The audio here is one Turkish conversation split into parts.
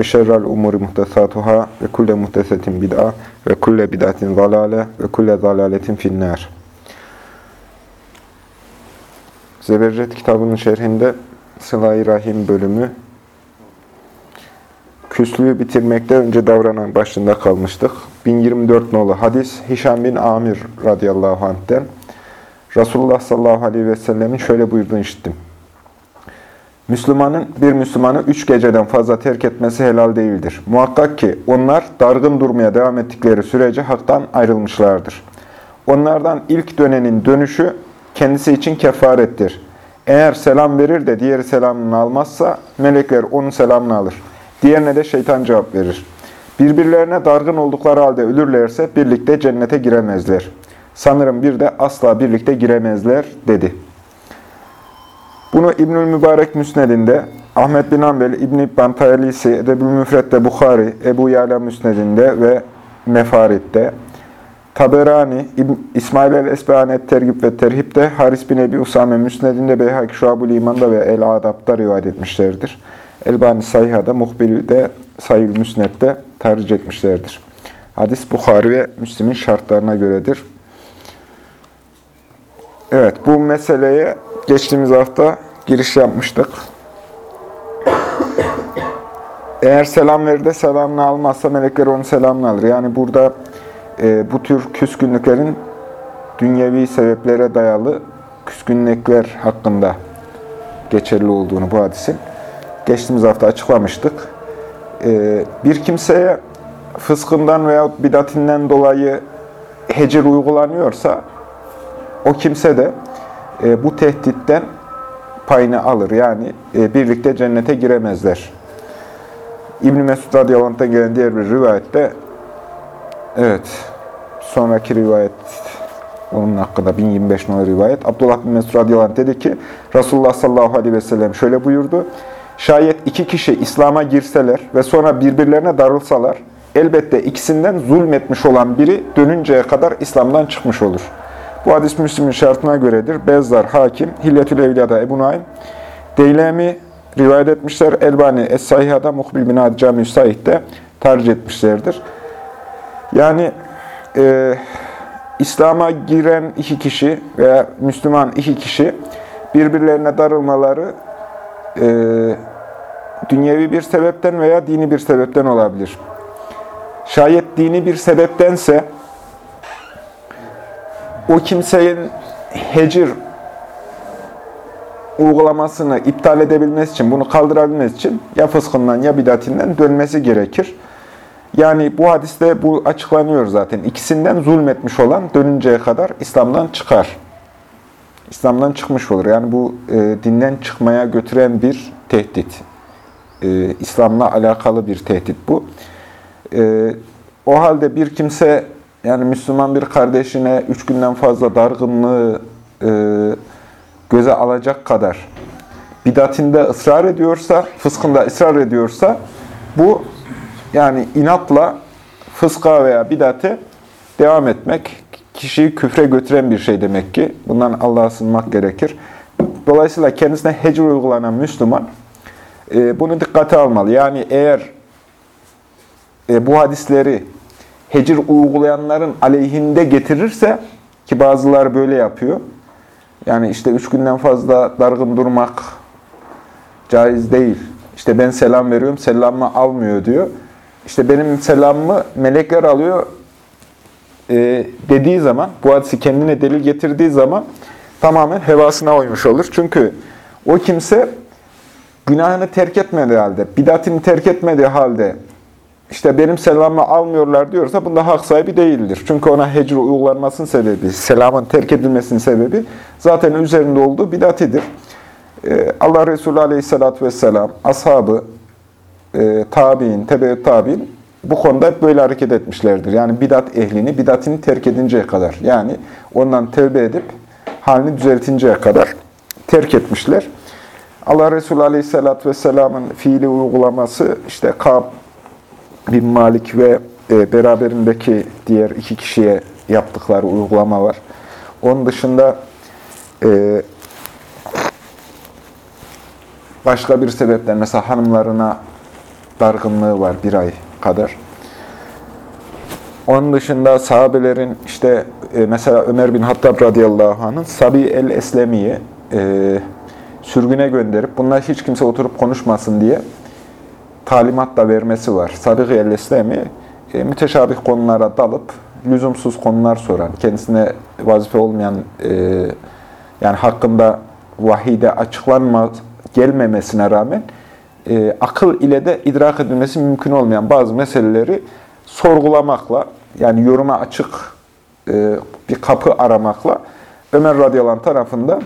ve şerrel umuri muhtesatuhâ ve kulle muhtesetin bid'a ve kulle bid'atin zalâle ve kulle zalâletin finnâr. Zebercet kitabının şerhinde Sıla-i Rahim bölümü küslüğü bitirmekte önce davranan başında kalmıştık. 1024 nolu hadis Hişam bin Amir radıyallahu anh'ten Resulullah sallallahu aleyhi ve sellemin şöyle buyurduğunu işittim. Müslümanın bir Müslümanı üç geceden fazla terk etmesi helal değildir. Muhakkak ki onlar dargın durmaya devam ettikleri sürece haktan ayrılmışlardır. Onlardan ilk dönenin dönüşü kendisi için kefarettir. Eğer selam verir de diğeri selamını almazsa melekler onun selamını alır. Diğerine de şeytan cevap verir. Birbirlerine dargın oldukları halde ölürlerse birlikte cennete giremezler. Sanırım bir de asla birlikte giremezler dedi. Bunu İbnül Mübarek Müsned'inde, Ahmet bin Ambel, İbn-i İbban Tayalisi, Edebül Müfret'te Bukhari, Ebu Yala Müsned'inde ve Mefarit'te, Taberani, İbn İsmail el-Esbehanet Tergib ve Terhib'de, Haris bin Ebi Usame Müsned'inde, Beyhak Şuab-ül İman'da ve El-Adab'da rivayet etmişlerdir. Elbani Sayha'da, Muhbir'de, Sayül Müsned'de tercih etmişlerdir. Hadis Bukhari ve Müslim'in şartlarına göredir. Evet, bu meseleye geçtiğimiz hafta giriş yapmıştık. Eğer selam verir de selamını almazsa melekler onun selamını alır. Yani burada e, bu tür küskünlüklerin dünyevi sebeplere dayalı küskünlükler hakkında geçerli olduğunu bu hadisin geçtiğimiz hafta açıklamıştık. E, bir kimseye fıskından veya bidatinden dolayı hecir uygulanıyorsa o kimse de e, bu tehditten payını alır. Yani e, birlikte cennete giremezler. İbn-i Mesud radıyallahu gelen diğer bir rivayette evet sonraki rivayet onun hakkında 1025 numaralı rivayet. Abdullah bin Mesud radıyallahu dedi ki Resulullah sallallahu aleyhi ve sellem şöyle buyurdu. Şayet iki kişi İslam'a girseler ve sonra birbirlerine darılsalar elbette ikisinden zulmetmiş olan biri dönünceye kadar İslam'dan çıkmış olur. Bu hadis Müslim'in şartına göredir. Bezzar, Hakim, Hilyetül Evliya'da Ebu Naim, Deylemi rivayet etmişler. Elbani, Es-Sahiha'da, Muhbil bin Adi Cami Said'de tercih etmişlerdir. Yani e, İslam'a giren iki kişi veya Müslüman iki kişi birbirlerine darılmaları e, dünyevi bir sebepten veya dini bir sebepten olabilir. Şayet dini bir sebeptense o kimsenin hecir uygulamasını iptal edebilmesi için, bunu kaldırabilmesi için ya fıskından ya bidatinden dönmesi gerekir. Yani bu hadiste bu açıklanıyor zaten. İkisinden zulmetmiş olan dönünceye kadar İslam'dan çıkar. İslam'dan çıkmış olur. Yani bu e, dinden çıkmaya götüren bir tehdit. E, İslam'la alakalı bir tehdit bu. E, o halde bir kimse yani Müslüman bir kardeşine üç günden fazla dargınlığı e, göze alacak kadar bidatinde ısrar ediyorsa, fıskında ısrar ediyorsa bu yani inatla fıska veya bidate devam etmek kişiyi küfre götüren bir şey demek ki. Bundan Allah'a sığınmak gerekir. Dolayısıyla kendisine hecr uygulanan Müslüman e, bunu dikkate almalı. Yani eğer e, bu hadisleri hecir uygulayanların aleyhinde getirirse ki bazıları böyle yapıyor. Yani işte üç günden fazla dargın durmak caiz değil. İşte ben selam veriyorum, selamımı almıyor diyor. İşte benim selamımı melekler alıyor e, dediği zaman, bu hadisi kendine delil getirdiği zaman tamamen hevasına uymuş olur. Çünkü o kimse günahını terk etmediği halde, bidatini terk etmediği halde işte benim selamımı almıyorlar diyorsa bunda hak sahibi değildir. Çünkü ona hecr uygulanmasının sebebi, selamın terk edilmesinin sebebi zaten üzerinde olduğu bidatidir. Ee, Allah Resulü Aleyhisselatü Vesselam, ashabı e, tabi'in, tebe tabi'in bu konuda hep böyle hareket etmişlerdir. Yani bidat ehlini, bidatini terk edinceye kadar. Yani ondan tevbe edip halini düzeltinceye kadar terk etmişler. Allah Resulü Aleyhisselatü Vesselam'ın fiili uygulaması işte Kab bin Malik ve e, beraberindeki diğer iki kişiye yaptıkları uygulama var. Onun dışında e, başka bir sebepten mesela hanımlarına dargınlığı var bir ay kadar. Onun dışında sahabelerin işte e, mesela Ömer bin Hattab radıyallahu anh'ın Sabi el-Eslemi'yi sürgüne gönderip bunlar hiç kimse oturup konuşmasın diye talimat da vermesi var. Sabi el-Eslemi e, müteşabih konulara dalıp lüzumsuz konular soran, kendisine vazife olmayan e, yani hakkında vahide açıklanma gelmemesine rağmen e, akıl ile de idrak edilmesi mümkün olmayan bazı meseleleri sorgulamakla, yani yoruma açık e, bir kapı aramakla Ömer radıyallahu anh tarafında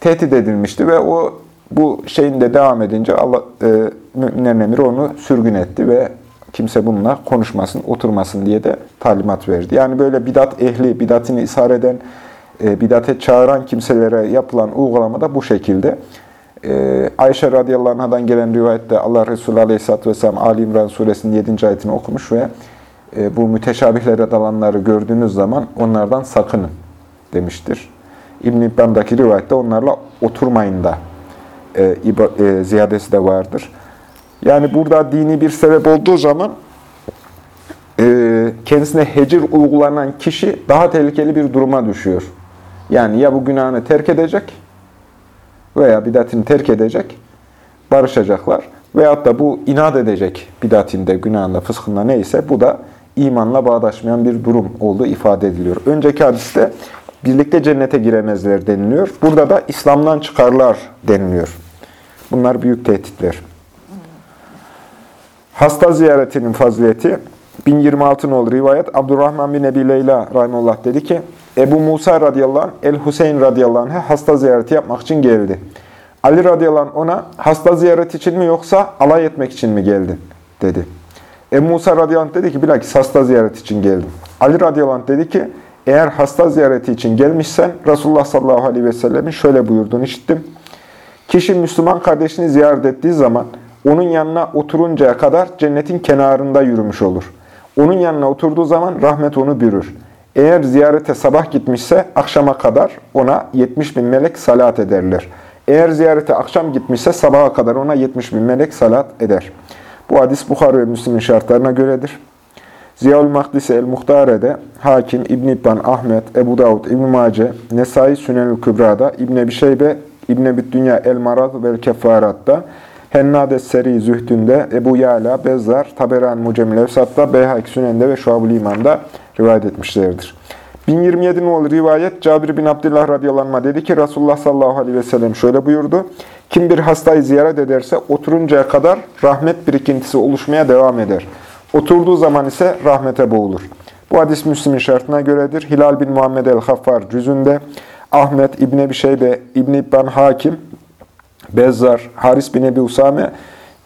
tehdit edilmişti ve o bu şeyin de devam edince Allah e, müminlerin emiri onu sürgün etti ve kimse bununla konuşmasın, oturmasın diye de talimat verdi. Yani böyle bidat ehli, bidatini ishar eden, e, bidate çağıran kimselere yapılan uygulama da bu şekilde. E, Ayşe radıyallahu anh'dan gelen rivayette Allah Resulü aleyhisselatü vesselam Ali İmran suresinin 7. ayetini okumuş ve e, bu müteşabihlere dalanları gördüğünüz zaman onlardan sakının demiştir. İbn-i İbban'daki rivayette onlarla oturmayın da e, e, ziyadesi de vardır. Yani burada dini bir sebep olduğu zaman e, kendisine hecir uygulanan kişi daha tehlikeli bir duruma düşüyor. Yani ya bu günahını terk edecek veya bidatini terk edecek, barışacaklar. Veyahut da bu inat edecek bidatinde, günahında, fıskında neyse bu da imanla bağdaşmayan bir durum olduğu ifade ediliyor. Önceki hadiste birlikte cennete giremezler deniliyor. Burada da İslam'dan çıkarlar deniliyor. Bunlar büyük tehditler. Hasta ziyaretinin fazileti 1026 nolu rivayet Abdurrahman bin Ebi Leyla rahimullah dedi ki Ebu Musa radıyallahu anh El-Hüseyin radıyallahu anh'a hasta ziyareti yapmak için geldi. Ali radıyallahu anh ona hasta ziyaret için mi yoksa alay etmek için mi geldin dedi. Ebu Musa radıyallahu anh dedi ki bilakis hasta ziyaret için geldim. Ali radıyallahu anh dedi ki eğer hasta ziyareti için gelmişsen Resulullah sallallahu aleyhi ve sellemin şöyle buyurduğunu işittim. Kişi Müslüman kardeşini ziyaret ettiği zaman onun yanına oturuncaya kadar cennetin kenarında yürümüş olur. Onun yanına oturduğu zaman rahmet onu bürür. Eğer ziyarete sabah gitmişse akşama kadar ona 70 bin melek salat ederler. Eğer ziyarete akşam gitmişse sabaha kadar ona 70 bin melek salat eder. Bu hadis Bukhara ve Müslim'in şartlarına göredir. Ziyaül Mahdisi el-Muhtare'de Hakim, İbn İbban, Ahmet, Ebu Davud, İbn Mace, Nesai Sünel-ü Kübra'da, İbn Ebi Şeybe, İbn Ebi Dünya el-Marad ve Kefarat'ta, Hennades Seri Zühdü'nde, Ebu Yala, Bezzar, Taberan Mucemil Evsat'ta, Beyhak Sünen'de ve Şuab-ül İman'da rivayet etmişlerdir. 1027 nolu rivayet Cabir bin Abdullah radıyallahu dedi ki Resulullah sallallahu aleyhi ve sellem şöyle buyurdu. Kim bir hastayı ziyaret ederse oturuncaya kadar rahmet birikintisi oluşmaya devam eder. Oturduğu zaman ise rahmete boğulur. Bu hadis Müslim'in şartına göredir. Hilal bin Muhammed el-Haffar cüzünde, Ahmet İbni Ebi Şeybe, İbni İbban Hakim, Bezzar, Haris bin Ebi Usame,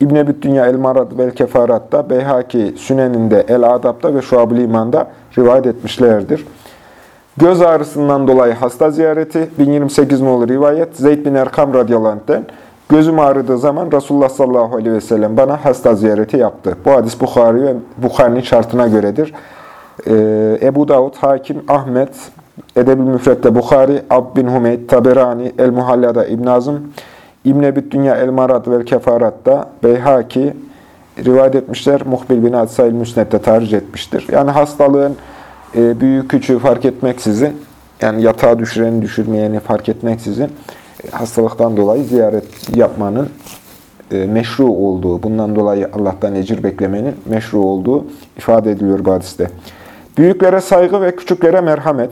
İbn Ebi Dünya el-Marad ve el-Kefarat'ta, Beyhaki Sünen'inde, El-Adab'da ve Şuab-ı rivayet etmişlerdir. Göz ağrısından dolayı hasta ziyareti, 1028 nolu rivayet, Zeyd bin Erkam radıyallahu anh'den, gözüm ağrıdığı zaman Resulullah sallallahu aleyhi ve sellem bana hasta ziyareti yaptı. Bu hadis Bukhari ve Bukhari'nin şartına göredir. Ee, Ebu Davud, Hakim, Ahmet, Edeb-ül Müfret'te Bukhari, Ab bin Humeyd, Taberani, El-Muhallada İbn Azım, İbn Ebi Dünya El-Marad ve Kefarat'ta Beyhaki rivayet etmişler. Muhbil bin Hadisayil Müsnet'te tarih etmiştir. Yani hastalığın e, büyük küçüğü fark etmeksizin, yani yatağa düşüreni düşürmeyeni fark etmeksizin hastalıktan dolayı ziyaret yapmanın e, meşru olduğu, bundan dolayı Allah'tan ecir beklemenin meşru olduğu ifade ediliyor bu hadiste. Büyüklere saygı ve küçüklere merhamet.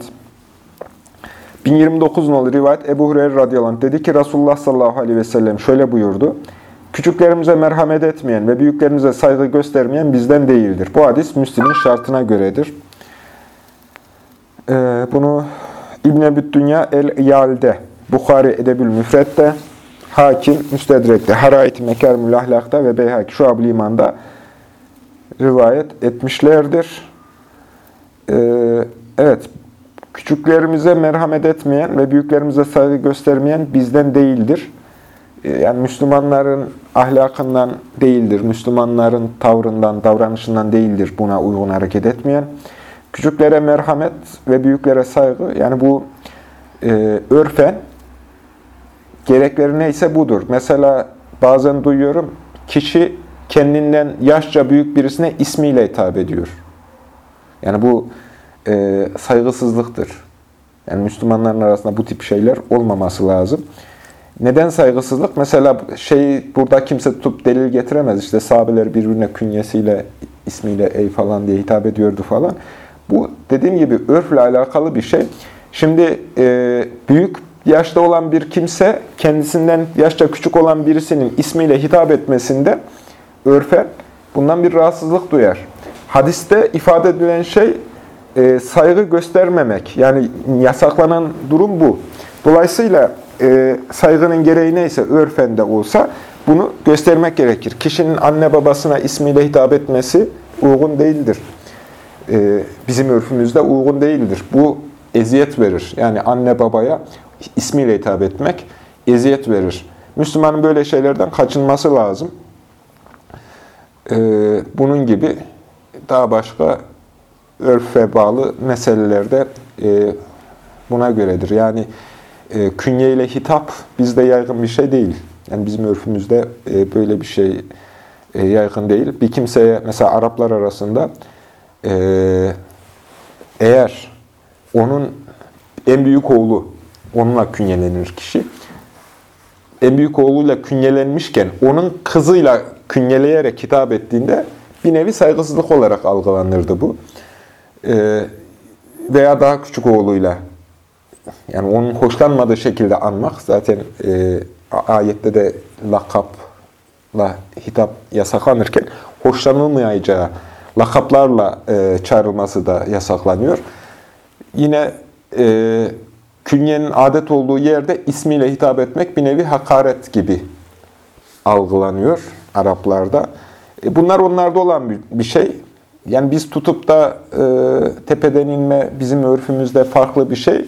1029 nolu rivayet Ebu Hureyre radıyallahu anh dedi ki Resulullah sallallahu aleyhi ve sellem şöyle buyurdu. Küçüklerimize merhamet etmeyen ve büyüklerimize saygı göstermeyen bizden değildir. Bu hadis Müslim'in şartına göredir. Ee, bunu İbn-i Dünya El-İyal'de, Bukhari Edebül Müfret'te, Hakim, Müstedrek'te, Harayet-i Mekarmül Ahlak'ta ve Beyhaki Şuab-ı İman'da rivayet etmişlerdir. Ee, evet, küçüklerimize merhamet etmeyen ve büyüklerimize saygı göstermeyen bizden değildir. Ee, yani Müslümanların ahlakından değildir, Müslümanların tavrından, davranışından değildir buna uygun hareket etmeyen. Küçüklere merhamet ve büyüklere saygı, yani bu e, örfen gerekleri neyse budur. Mesela bazen duyuyorum, kişi kendinden yaşça büyük birisine ismiyle hitap ediyor. Yani bu e, saygısızlıktır. Yani Müslümanların arasında bu tip şeyler olmaması lazım. Neden saygısızlık? Mesela şey burada kimse tutup delil getiremez. İşte sahabeler birbirine künyesiyle, ismiyle ey falan diye hitap ediyordu falan. Bu dediğim gibi örfle alakalı bir şey. Şimdi e, büyük yaşta olan bir kimse kendisinden yaşça küçük olan birisinin ismiyle hitap etmesinde örfen bundan bir rahatsızlık duyar. Hadiste ifade edilen şey e, saygı göstermemek. Yani yasaklanan durum bu. Dolayısıyla e, saygının gereği neyse örfen de olsa bunu göstermek gerekir. Kişinin anne babasına ismiyle hitap etmesi uygun değildir. E, bizim örfümüzde uygun değildir. Bu eziyet verir. Yani anne babaya ismiyle hitap etmek eziyet verir. Müslümanın böyle şeylerden kaçınması lazım. Ee, bunun gibi daha başka örfe bağlı meselelerde e, buna göredir. Yani e, künye ile hitap bizde yaygın bir şey değil. Yani bizim örfümüzde e, böyle bir şey e, yaygın değil. Bir kimseye mesela Araplar arasında e, eğer onun en büyük oğlu onunla künyelenir kişi. En büyük oğluyla künyelenmişken onun kızıyla künyeleyerek hitap ettiğinde bir nevi saygısızlık olarak algılanırdı bu. Ee, veya daha küçük oğluyla yani onun hoşlanmadığı şekilde anmak zaten e, ayette de lakapla hitap yasaklanırken hoşlanılmayacağı lakaplarla e, çağrılması da yasaklanıyor. Yine e, künyenin adet olduğu yerde ismiyle hitap etmek bir nevi hakaret gibi algılanıyor Araplarda. E, bunlar onlarda olan bir şey. Yani biz tutup da e, tepeden inme bizim örfümüzde farklı bir şey.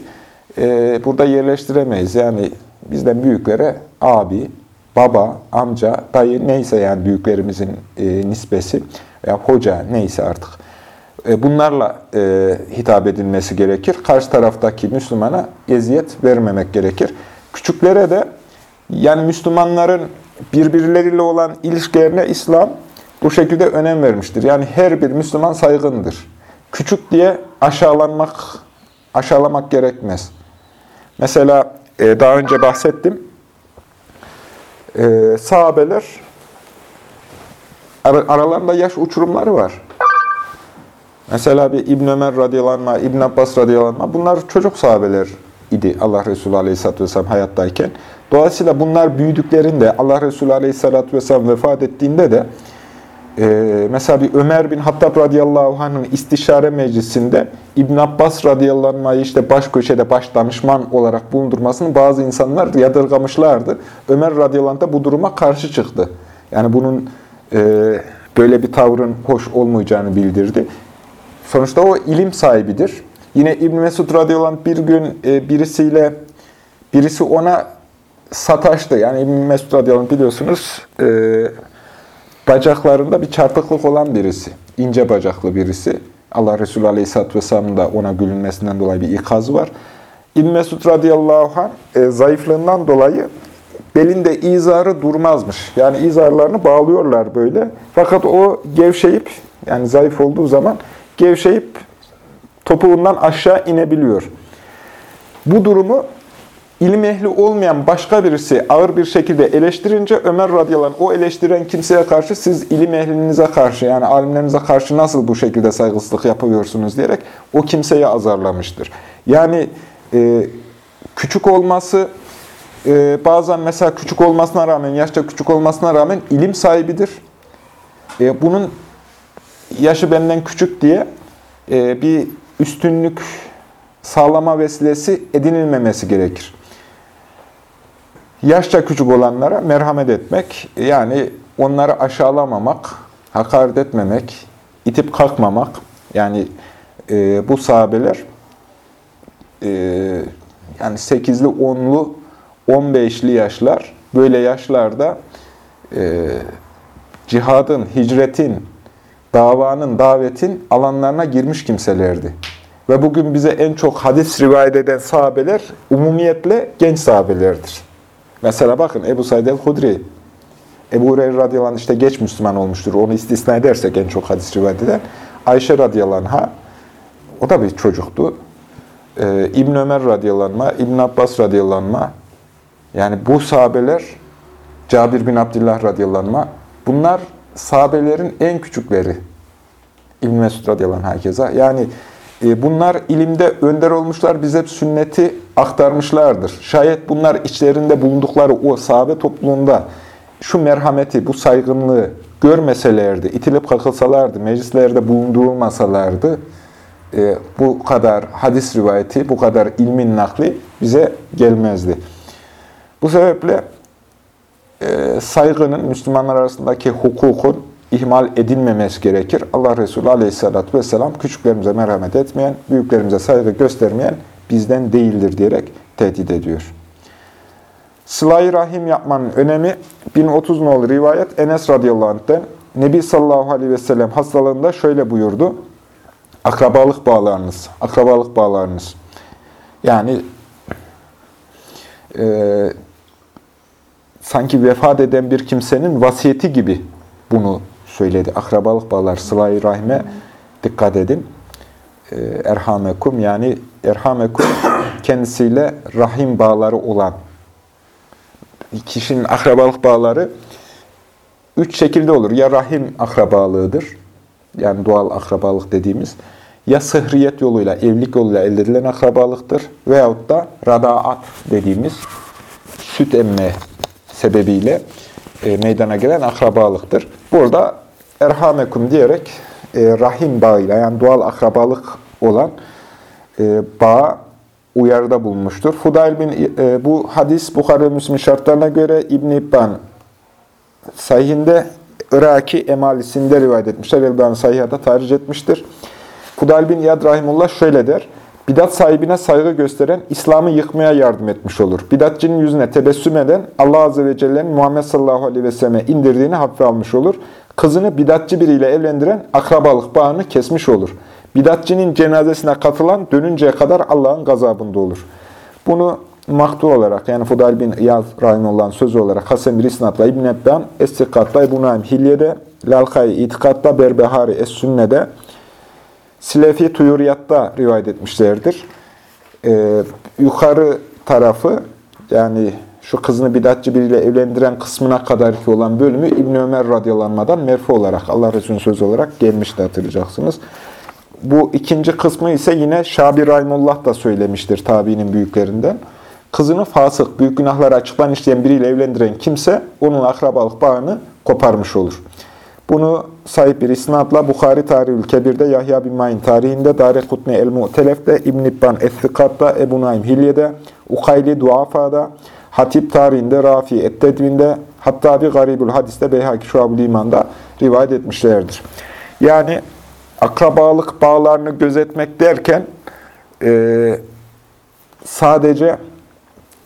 E, burada yerleştiremeyiz. Yani bizden büyüklere abi, baba, amca, dayı neyse yani büyüklerimizin e, nispesi veya hoca neyse artık. E, bunlarla e, hitap edilmesi gerekir. Karşı taraftaki Müslümana eziyet vermemek gerekir. Küçüklere de yani Müslümanların birbirleriyle olan ilişkilerine İslam bu şekilde önem vermiştir. Yani her bir Müslüman saygındır. Küçük diye aşağılanmak, aşağılamak gerekmez. Mesela e, daha önce bahsettim. E, sahabeler aralarında yaş uçurumları var. Mesela bir İbn Ömer radıyallahu İbn Abbas radıyallahu bunlar çocuk sahabeler idi Allah Resulü aleyhisselatü vesselam hayattayken. Dolayısıyla bunlar büyüdüklerinde, Allah Resulü aleyhisselatü vesselam vefat ettiğinde de e, mesela bir Ömer bin Hattab radıyallahu anh'ın istişare meclisinde İbn Abbas radıyallahu anh'ı işte baş köşede baş danışman olarak bulundurmasını bazı insanlar yadırgamışlardı. Ömer radıyallahu anh da bu duruma karşı çıktı. Yani bunun e, böyle bir tavrın hoş olmayacağını bildirdi. Sonuçta o ilim sahibidir. Yine İbn Mesud radıyallahu bir gün e, birisiyle birisi ona sataştı. Yani İbn Mesud radıyallahu biliyorsunuz e, bacaklarında bir çarpıklık olan birisi. ince bacaklı birisi. Allah Resulü aleyhisselatü vesselamın da ona gülünmesinden dolayı bir ikazı var. İbn Mesud radıyallahu anh e, zayıflığından dolayı belinde izarı durmazmış. Yani izarlarını bağlıyorlar böyle. Fakat o gevşeyip yani zayıf olduğu zaman gevşeyip topuğundan aşağı inebiliyor. Bu durumu ilim ehli olmayan başka birisi ağır bir şekilde eleştirince Ömer radıyallahu anh, o eleştiren kimseye karşı siz ilim ehlinize karşı yani alimlerinize karşı nasıl bu şekilde saygısızlık yapıyorsunuz diyerek o kimseyi azarlamıştır. Yani e, küçük olması e, bazen mesela küçük olmasına rağmen, yaşça küçük olmasına rağmen ilim sahibidir. E, bunun yaşı benden küçük diye e, bir üstünlük sağlama vesilesi edinilmemesi gerekir. Yaşça küçük olanlara merhamet etmek, yani onları aşağılamamak, hakaret etmemek, itip kalkmamak, yani e, bu sahabeler e, yani 8'li, 10'lu, 15'li yaşlar, böyle yaşlarda e, cihadın, hicretin, davanın, davetin alanlarına girmiş kimselerdi. Ve bugün bize en çok hadis rivayet eden sahabeler umumiyetle genç sahabelerdir. Mesela bakın Ebu Said el-Hudri, Ebu Hureyre radıyallahu anh işte geç Müslüman olmuştur. Onu istisna edersek en çok hadis rivayet eden. Ayşe radıyallahu anh'a, o da bir çocuktu. Ee, İbn Ömer radıyallahu anh, İbn Abbas radıyallahu anh, yani bu sahabeler, Cabir bin Abdullah radıyallahu anh, bunlar sahabelerin en küçükleri. İbn Mesud radıyallahu herkese. Yani e, bunlar ilimde önder olmuşlar, bize sünneti aktarmışlardır. Şayet bunlar içlerinde bulundukları o sahabe topluluğunda şu merhameti, bu saygınlığı görmeselerdi, itilip kakılsalardı, meclislerde bulundurulmasalardı, e, bu kadar hadis rivayeti, bu kadar ilmin nakli bize gelmezdi. Bu sebeple e, saygının, Müslümanlar arasındaki hukukun ihmal edilmemesi gerekir. Allah Resulü aleyhissalatü vesselam küçüklerimize merhamet etmeyen, büyüklerimize saygı göstermeyen bizden değildir diyerek tehdit ediyor. Sıla-i Rahim yapmanın önemi 1030 nolu rivayet Enes radıyallahu anh'ten Nebi sallallahu aleyhi ve sellem hastalığında şöyle buyurdu. Akrabalık bağlarınız, akrabalık bağlarınız. Yani e, sanki vefat eden bir kimsenin vasiyeti gibi bunu söyledi. Akrabalık bağlar, sıla-i rahime dikkat edin. E, erhamekum yani erhamekum kendisiyle rahim bağları olan kişinin akrabalık bağları üç şekilde olur. Ya rahim akrabalığıdır, yani doğal akrabalık dediğimiz, ya sıhriyet yoluyla, evlilik yoluyla elde edilen akrabalıktır veyahut da radaat dediğimiz süt emme sebebiyle e, meydana gelen akrabalıktır. Burada erhamekum diyerek e, rahim bağıyla yani doğal akrabalık olan e, bağ uyarıda bulmuştur. Fudayl bin e, bu hadis Bukhari ve Müslim şartlarına göre İbn İbban sahihinde Iraki emalisinde rivayet etmişler. Elbani sahihada tarih etmiştir. Fudayl bin İyad Rahimullah şöyle der. Bidat sahibine saygı gösteren İslam'ı yıkmaya yardım etmiş olur. Bidatçının yüzüne tebessüm eden Allah Azze ve Celle'nin Muhammed sallallahu aleyhi ve selleme indirdiğini hafife almış olur. Kızını bidatçı biriyle evlendiren akrabalık bağını kesmiş olur. Bidatçının cenazesine katılan dönünceye kadar Allah'ın gazabında olur. Bunu maktu olarak yani Fudayl bin İyaz Rahimullah'ın sözü olarak Hasan bir isnatla İbn Ebban, Es-Sikat'la İbn Naim Hilye'de, Lalkay İtikat'la Berbehari Es-Sünne'de, Silefi Tuyuriyat'ta rivayet etmişlerdir. Ee, yukarı tarafı yani şu kızını bidatçı biriyle evlendiren kısmına kadar ki olan bölümü İbn Ömer radyalanmadan merfu olarak Allah Resulü'nün sözü olarak gelmişti hatırlayacaksınız. Bu ikinci kısmı ise yine Şabi Rahimullah da söylemiştir tabiinin büyüklerinden. Kızını fasık, büyük günahları açıklan işleyen biriyle evlendiren kimse onun akrabalık bağını koparmış olur. Bunu sahip bir isnatla Bukhari Tarihül Kebir'de, Yahya bin Mayin tarihinde, Darekutni el-Mu'telef'te, İbn-i İbban Es-Sikat'ta, Ebu Naim Hilye'de, Ukayli Duafa'da, Hatip tarihinde, Rafi Et-Tedvin'de, hatta bir Garibül Hadis'te, Beyhaki Şuab-ı İman'da rivayet etmişlerdir. Yani akrabalık bağlarını gözetmek derken e, sadece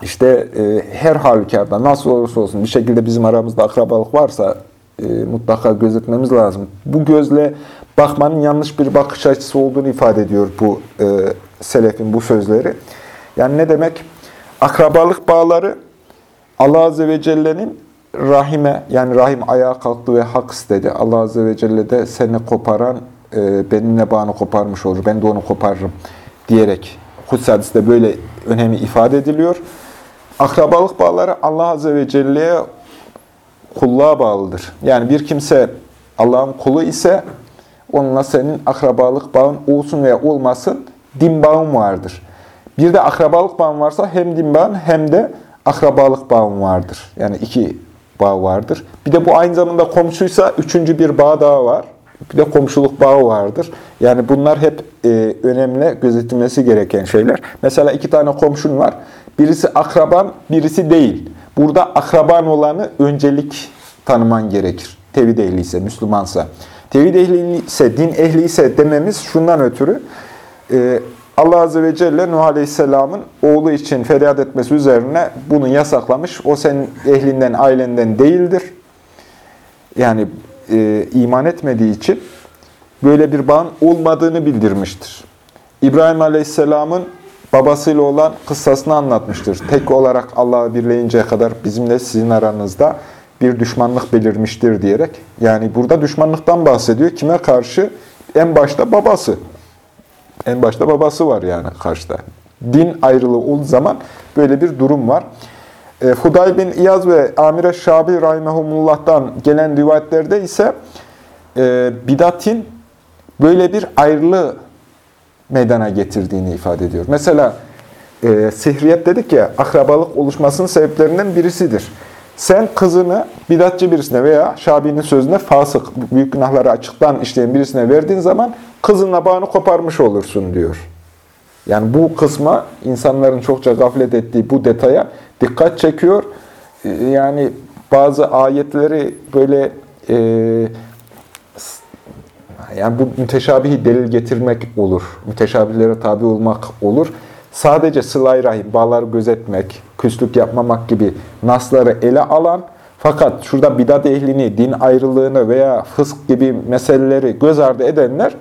işte e, her halükarda nasıl olursa olsun bir şekilde bizim aramızda akrabalık varsa e, mutlaka gözetmemiz lazım. Bu gözle bakmanın yanlış bir bakış açısı olduğunu ifade ediyor bu e, selefin bu sözleri. Yani ne demek? Akrabalık bağları Allah Azze ve Celle'nin rahime yani rahim ayağa kalktı ve hak istedi. Allah Azze ve Celle de seni koparan e, benimle bağını koparmış olur. Ben de onu koparırım diyerek Kudüs hadiste böyle önemi ifade ediliyor. Akrabalık bağları Allah Azze ve Celle'ye kulluğa bağlıdır. Yani bir kimse Allah'ın kulu ise onunla senin akrabalık bağın olsun veya olmasın din bağın vardır. Bir de akrabalık bağın varsa hem din bağın hem de akrabalık bağın vardır. Yani iki bağ vardır. Bir de bu aynı zamanda komşuysa üçüncü bir bağ daha var. Bir de komşuluk bağı vardır. Yani bunlar hep e, önemli, gözetilmesi gereken şeyler. Mesela iki tane komşun var. Birisi akraban, birisi değil. burada akraban olanı öncelik tanıman gerekir. Tevhid ehli Müslümansa. Tevhid ehli din ehli ise dememiz şundan ötürü. E, Allah Azze ve Celle Nuh Aleyhisselam'ın oğlu için feryat etmesi üzerine bunu yasaklamış. O senin ehlinden, ailenden değildir. Yani e, iman etmediği için böyle bir bağın olmadığını bildirmiştir. İbrahim Aleyhisselam'ın babasıyla olan kıssasını anlatmıştır. Tek olarak Allah'ı birleyinceye kadar bizimle sizin aranızda bir düşmanlık belirmiştir diyerek. Yani burada düşmanlıktan bahsediyor. Kime karşı? En başta babası. En başta babası var yani karşıda. Din ayrılığı olduğu zaman böyle bir durum var. E, Huday bin İyaz ve Amire Şabi Rahimehumullah'tan gelen rivayetlerde ise e, bidatin böyle bir ayrılığı meydana getirdiğini ifade ediyor. Mesela e, sihriyet dedik ya, akrabalık oluşmasının sebeplerinden birisidir. Sen kızını bidatçı birisine veya Şabi'nin sözüne fasık, büyük günahları açıktan işleyen birisine verdiğin zaman kızınla bağını koparmış olursun diyor. Yani bu kısma insanların çokça gaflet ettiği bu detaya dikkat çekiyor. E, yani bazı ayetleri böyle e, yani bu müteşabihi delil getirmek olur. Müteşabihlere tabi olmak olur. Sadece sıla rahim, bağları gözetmek, küslük yapmamak gibi nasları ele alan fakat şurada bidat ehlini, din ayrılığını veya fısk gibi meseleleri göz ardı edenler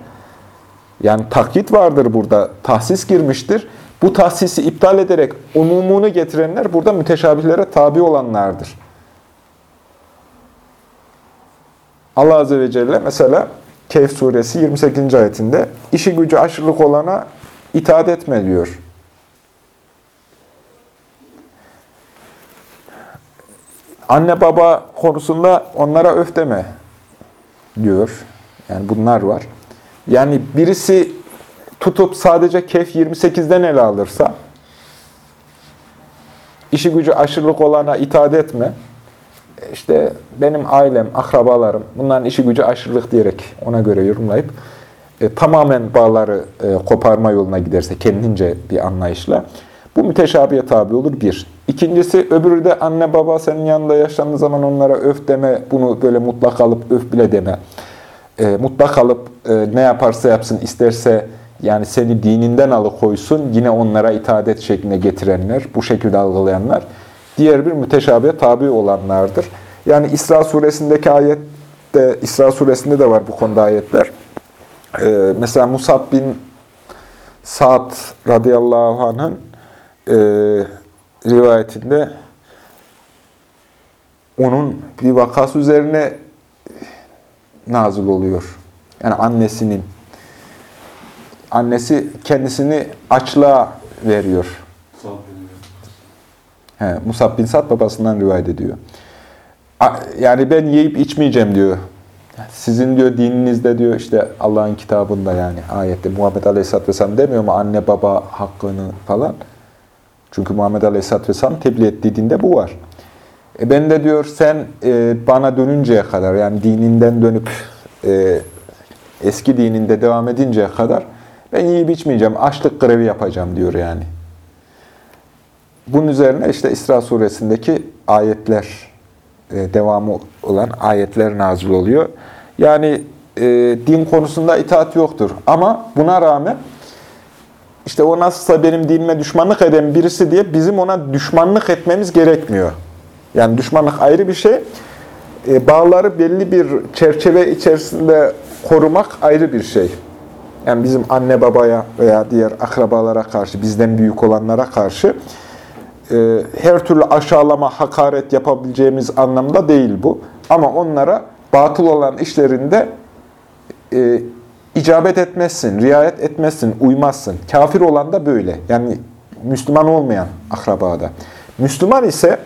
yani takyit vardır burada, tahsis girmiştir. Bu tahsisi iptal ederek umumunu getirenler burada müteşabihlere tabi olanlardır. Allah Azze ve Celle mesela Kehf suresi 28. ayetinde işi gücü aşırılık olana itaat etme diyor. Anne baba konusunda onlara öf deme diyor. Yani bunlar var. Yani birisi tutup sadece Kehf 28'den ele alırsa işi gücü aşırılık olana itaat etme işte benim ailem, akrabalarım, bunların işi gücü aşırılık diyerek ona göre yorumlayıp e, tamamen bağları e, koparma yoluna giderse kendince bir anlayışla bu müteşabiye tabi olur bir. İkincisi öbürü de anne baba senin yanında yaşlandığı zaman onlara öf deme, bunu böyle mutlak alıp öf bile deme. E, mutlak alıp e, ne yaparsa yapsın isterse yani seni dininden alıkoysun yine onlara itaat et şeklinde getirenler, bu şekilde algılayanlar diğer bir müteşabihe tabi olanlardır. Yani İsra suresindeki ayet de, İsra suresinde de var bu konuda ayetler. Ee, mesela Musab bin Sa'd radıyallahu anh'ın e, rivayetinde onun bir vakası üzerine nazil oluyor. Yani annesinin. Annesi kendisini açlığa veriyor. He, Musab bin Sad babasından rivayet ediyor. Yani ben yiyip içmeyeceğim diyor. Sizin diyor dininizde diyor işte Allah'ın kitabında yani ayette Muhammed Aleyhisselatü Vesselam demiyor mu anne baba hakkını falan. Çünkü Muhammed Aleyhisselatü Vesselam tebliğ ettiği dinde bu var. E ben de diyor sen e, bana dönünceye kadar yani dininden dönüp e, eski dininde devam edinceye kadar ben yiyip içmeyeceğim, açlık grevi yapacağım diyor yani. Bunun üzerine işte İsra suresindeki ayetler, e, devamı olan ayetler nazil oluyor. Yani e, din konusunda itaat yoktur. Ama buna rağmen işte o nasılsa benim dinime düşmanlık eden birisi diye bizim ona düşmanlık etmemiz gerekmiyor. Yani düşmanlık ayrı bir şey. E, bağları belli bir çerçeve içerisinde korumak ayrı bir şey. Yani bizim anne babaya veya diğer akrabalara karşı, bizden büyük olanlara karşı e, her türlü aşağılama, hakaret yapabileceğimiz anlamda değil bu. Ama onlara batıl olan işlerinde e, icabet etmezsin, riayet etmezsin, uymazsın. Kafir olan da böyle. Yani Müslüman olmayan akrabada. Müslüman ise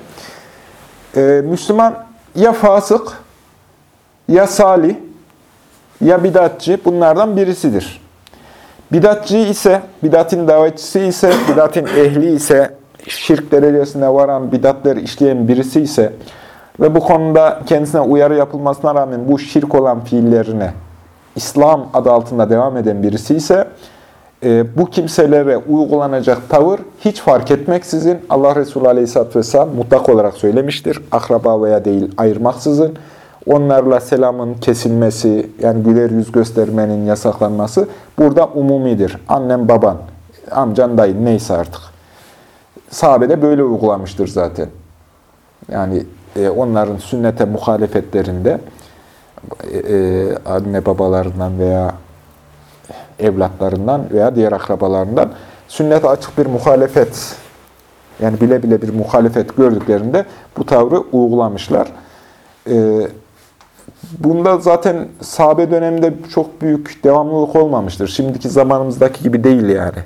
e, Müslüman ya fasık, ya salih, ya bidatçı bunlardan birisidir. Bidatçı ise, bidatin davetçisi ise, bidatin ehli ise, şirk derecesine varan bidatleri işleyen birisi ise ve bu konuda kendisine uyarı yapılmasına rağmen bu şirk olan fiillerine İslam adı altında devam eden birisi ise e, bu kimselere uygulanacak tavır hiç fark etmeksizin Allah Resulü Aleyhisselatü Vesselam mutlak olarak söylemiştir. Akraba veya değil ayırmaksızın. Onlarla selamın kesilmesi, yani güler yüz göstermenin yasaklanması burada umumidir. Annem, baban, amcan, dayın neyse artık. Sahabede böyle uygulamıştır zaten. Yani e, onların sünnete muhalefetlerinde e, e, anne babalarından veya evlatlarından veya diğer akrabalarından sünnete açık bir muhalefet yani bile bile bir muhalefet gördüklerinde bu tavrı uygulamışlar. E, bunda zaten sahabe döneminde çok büyük devamlılık olmamıştır. Şimdiki zamanımızdaki gibi değil yani.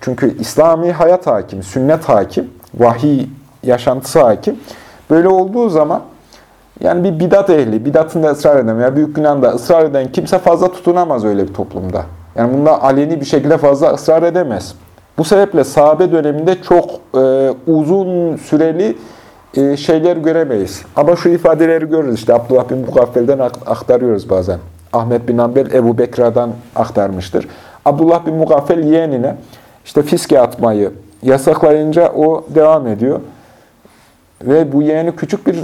Çünkü İslami hayat hakim, sünnet hakim, vahiy yaşantısı hakim. Böyle olduğu zaman yani bir bidat ehli, bidatında ısrar eden veya büyük günahında ısrar eden kimse fazla tutunamaz öyle bir toplumda. Yani bunda aleni bir şekilde fazla ısrar edemez. Bu sebeple sahabe döneminde çok e, uzun süreli e, şeyler göremeyiz. Ama şu ifadeleri görürüz. İşte Abdullah bin Mugaffel'den aktarıyoruz bazen. Ahmet bin Ambel Ebu Bekra'dan aktarmıştır. Abdullah bin Mugaffel yeğenine işte fiske atmayı yasaklayınca o devam ediyor. Ve bu yeğeni küçük bir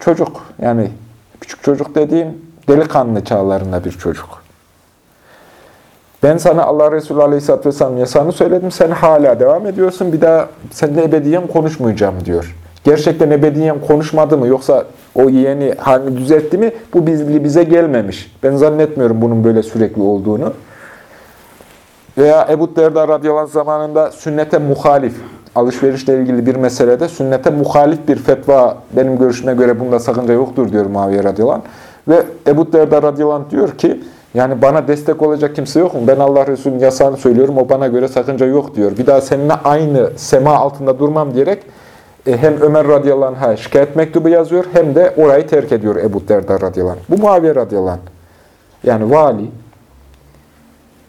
çocuk. Yani küçük çocuk dediğim delikanlı çağlarında bir çocuk. Ben sana Allah Resulü Aleyhisselatü Vesselam yasağını söyledim. Sen hala devam ediyorsun. Bir daha seninle ebediyen konuşmayacağım diyor. Gerçekten ebediyen konuşmadı mı yoksa o yeğeni halini düzeltti mi? Bu bize gelmemiş. Ben zannetmiyorum bunun böyle sürekli olduğunu. Veya Ebu Derda radıyallahu zamanında sünnete muhalif, alışverişle ilgili bir meselede sünnete muhalif bir fetva benim görüşüme göre bunda sakınca yoktur diyor Muaviye radıyallahu Ve Ebu Derda radıyallahu diyor ki yani bana destek olacak kimse yok mu? Ben Allah Resulü'nün yasağını söylüyorum, o bana göre sakınca yok diyor. Bir daha seninle aynı sema altında durmam diyerek e, hem Ömer radıyallahu anh'a şikayet mektubu yazıyor hem de orayı terk ediyor Ebu Derda radıyallahu. Bu Muaviye radıyallahu. Yani vali,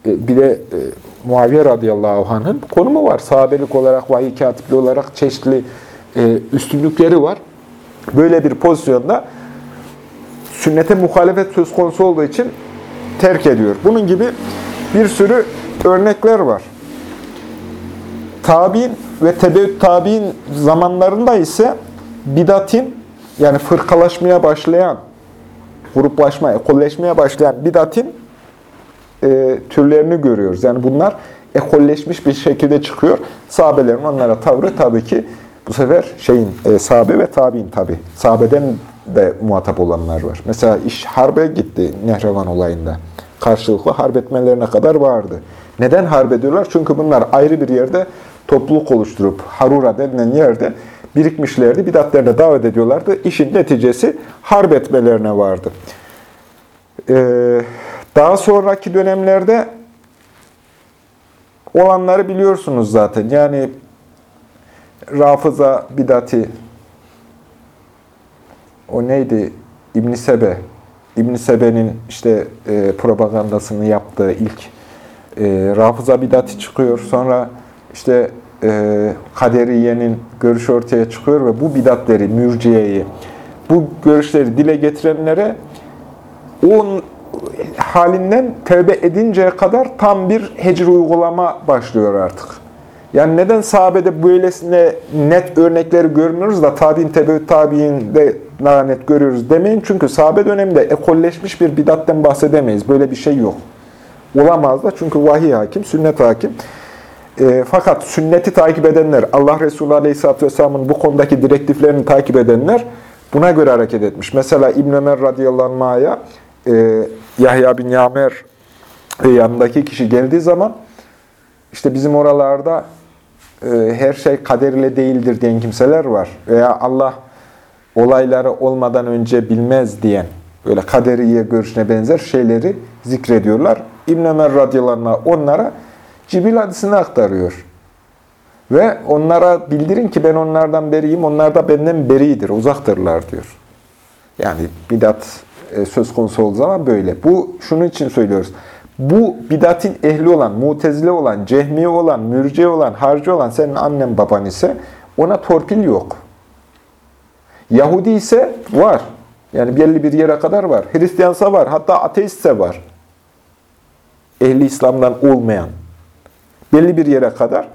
bir de e, Muaviye radıyallahu anh'ın konumu var. Sahabelik olarak, vahiy katipli olarak çeşitli e, üstünlükleri var. Böyle bir pozisyonda sünnete muhalefet söz konusu olduğu için terk ediyor. Bunun gibi bir sürü örnekler var. Tabi'in ve tebeüt tabi'in zamanlarında ise bidatin yani fırkalaşmaya başlayan, gruplaşmaya, ekolleşmeye başlayan bidatin e, türlerini görüyoruz. Yani bunlar ekolleşmiş bir şekilde çıkıyor. Sahabelerin onlara tavrı tabii ki bu sefer şeyin e, sahabe ve tabi'in tabi. Sahabeden de muhatap olanlar var. Mesela iş harbe gitti Nehrevan olayında. Karşılıklı harp etmelerine kadar vardı. Neden harp ediyorlar? Çünkü bunlar ayrı bir yerde topluluk oluşturup Harura denilen yerde birikmişlerdi. Bidatlerine davet ediyorlardı. İşin neticesi harp etmelerine vardı. Ee, daha sonraki dönemlerde olanları biliyorsunuz zaten. Yani Rafıza bidati o neydi? İbn Sebe. İbn Sebe'nin işte e, propagandasını yaptığı ilk e, Rafıza bidati çıkıyor. Sonra işte e, Kaderiye'nin görüşü ortaya çıkıyor ve bu bidatleri, mürciyeyi, bu görüşleri dile getirenlere on halinden tevbe edinceye kadar tam bir hecr uygulama başlıyor artık. Yani neden sahabede böylesine net örnekleri görmüyoruz da tabi'in tebeüt tabi'inde daha net görüyoruz demeyin. Çünkü sahabe döneminde ekolleşmiş bir bidatten bahsedemeyiz. Böyle bir şey yok. Olamaz da çünkü vahiy hakim, sünnet hakim. E, fakat sünneti takip edenler, Allah Resulü Aleyhisselatü Vesselam'ın bu konudaki direktiflerini takip edenler buna göre hareket etmiş. Mesela İbn Ömer radıyallahu anh'a e, Yahya bin Yamer ve yanındaki kişi geldiği zaman işte bizim oralarda e, her şey kader ile değildir diyen kimseler var. Veya Allah olayları olmadan önce bilmez diyen böyle kaderiye görüşüne benzer şeyleri zikrediyorlar. İbn Ömer radıyallahu onlara Cibril hadisini aktarıyor. Ve onlara bildirin ki ben onlardan beriyim, onlar da benden beridir, uzaktırlar diyor. Yani bidat söz konusu olduğu zaman böyle. Bu şunun için söylüyoruz. Bu bidatin ehli olan, mutezile olan, cehmi olan, mürce olan, harcı olan senin annen baban ise ona torpil yok. Yahudi ise var. Yani belli bir yere kadar var. Hristiyansa var. Hatta ateistse var. Ehli İslam'dan olmayan. Belli bir yere kadar.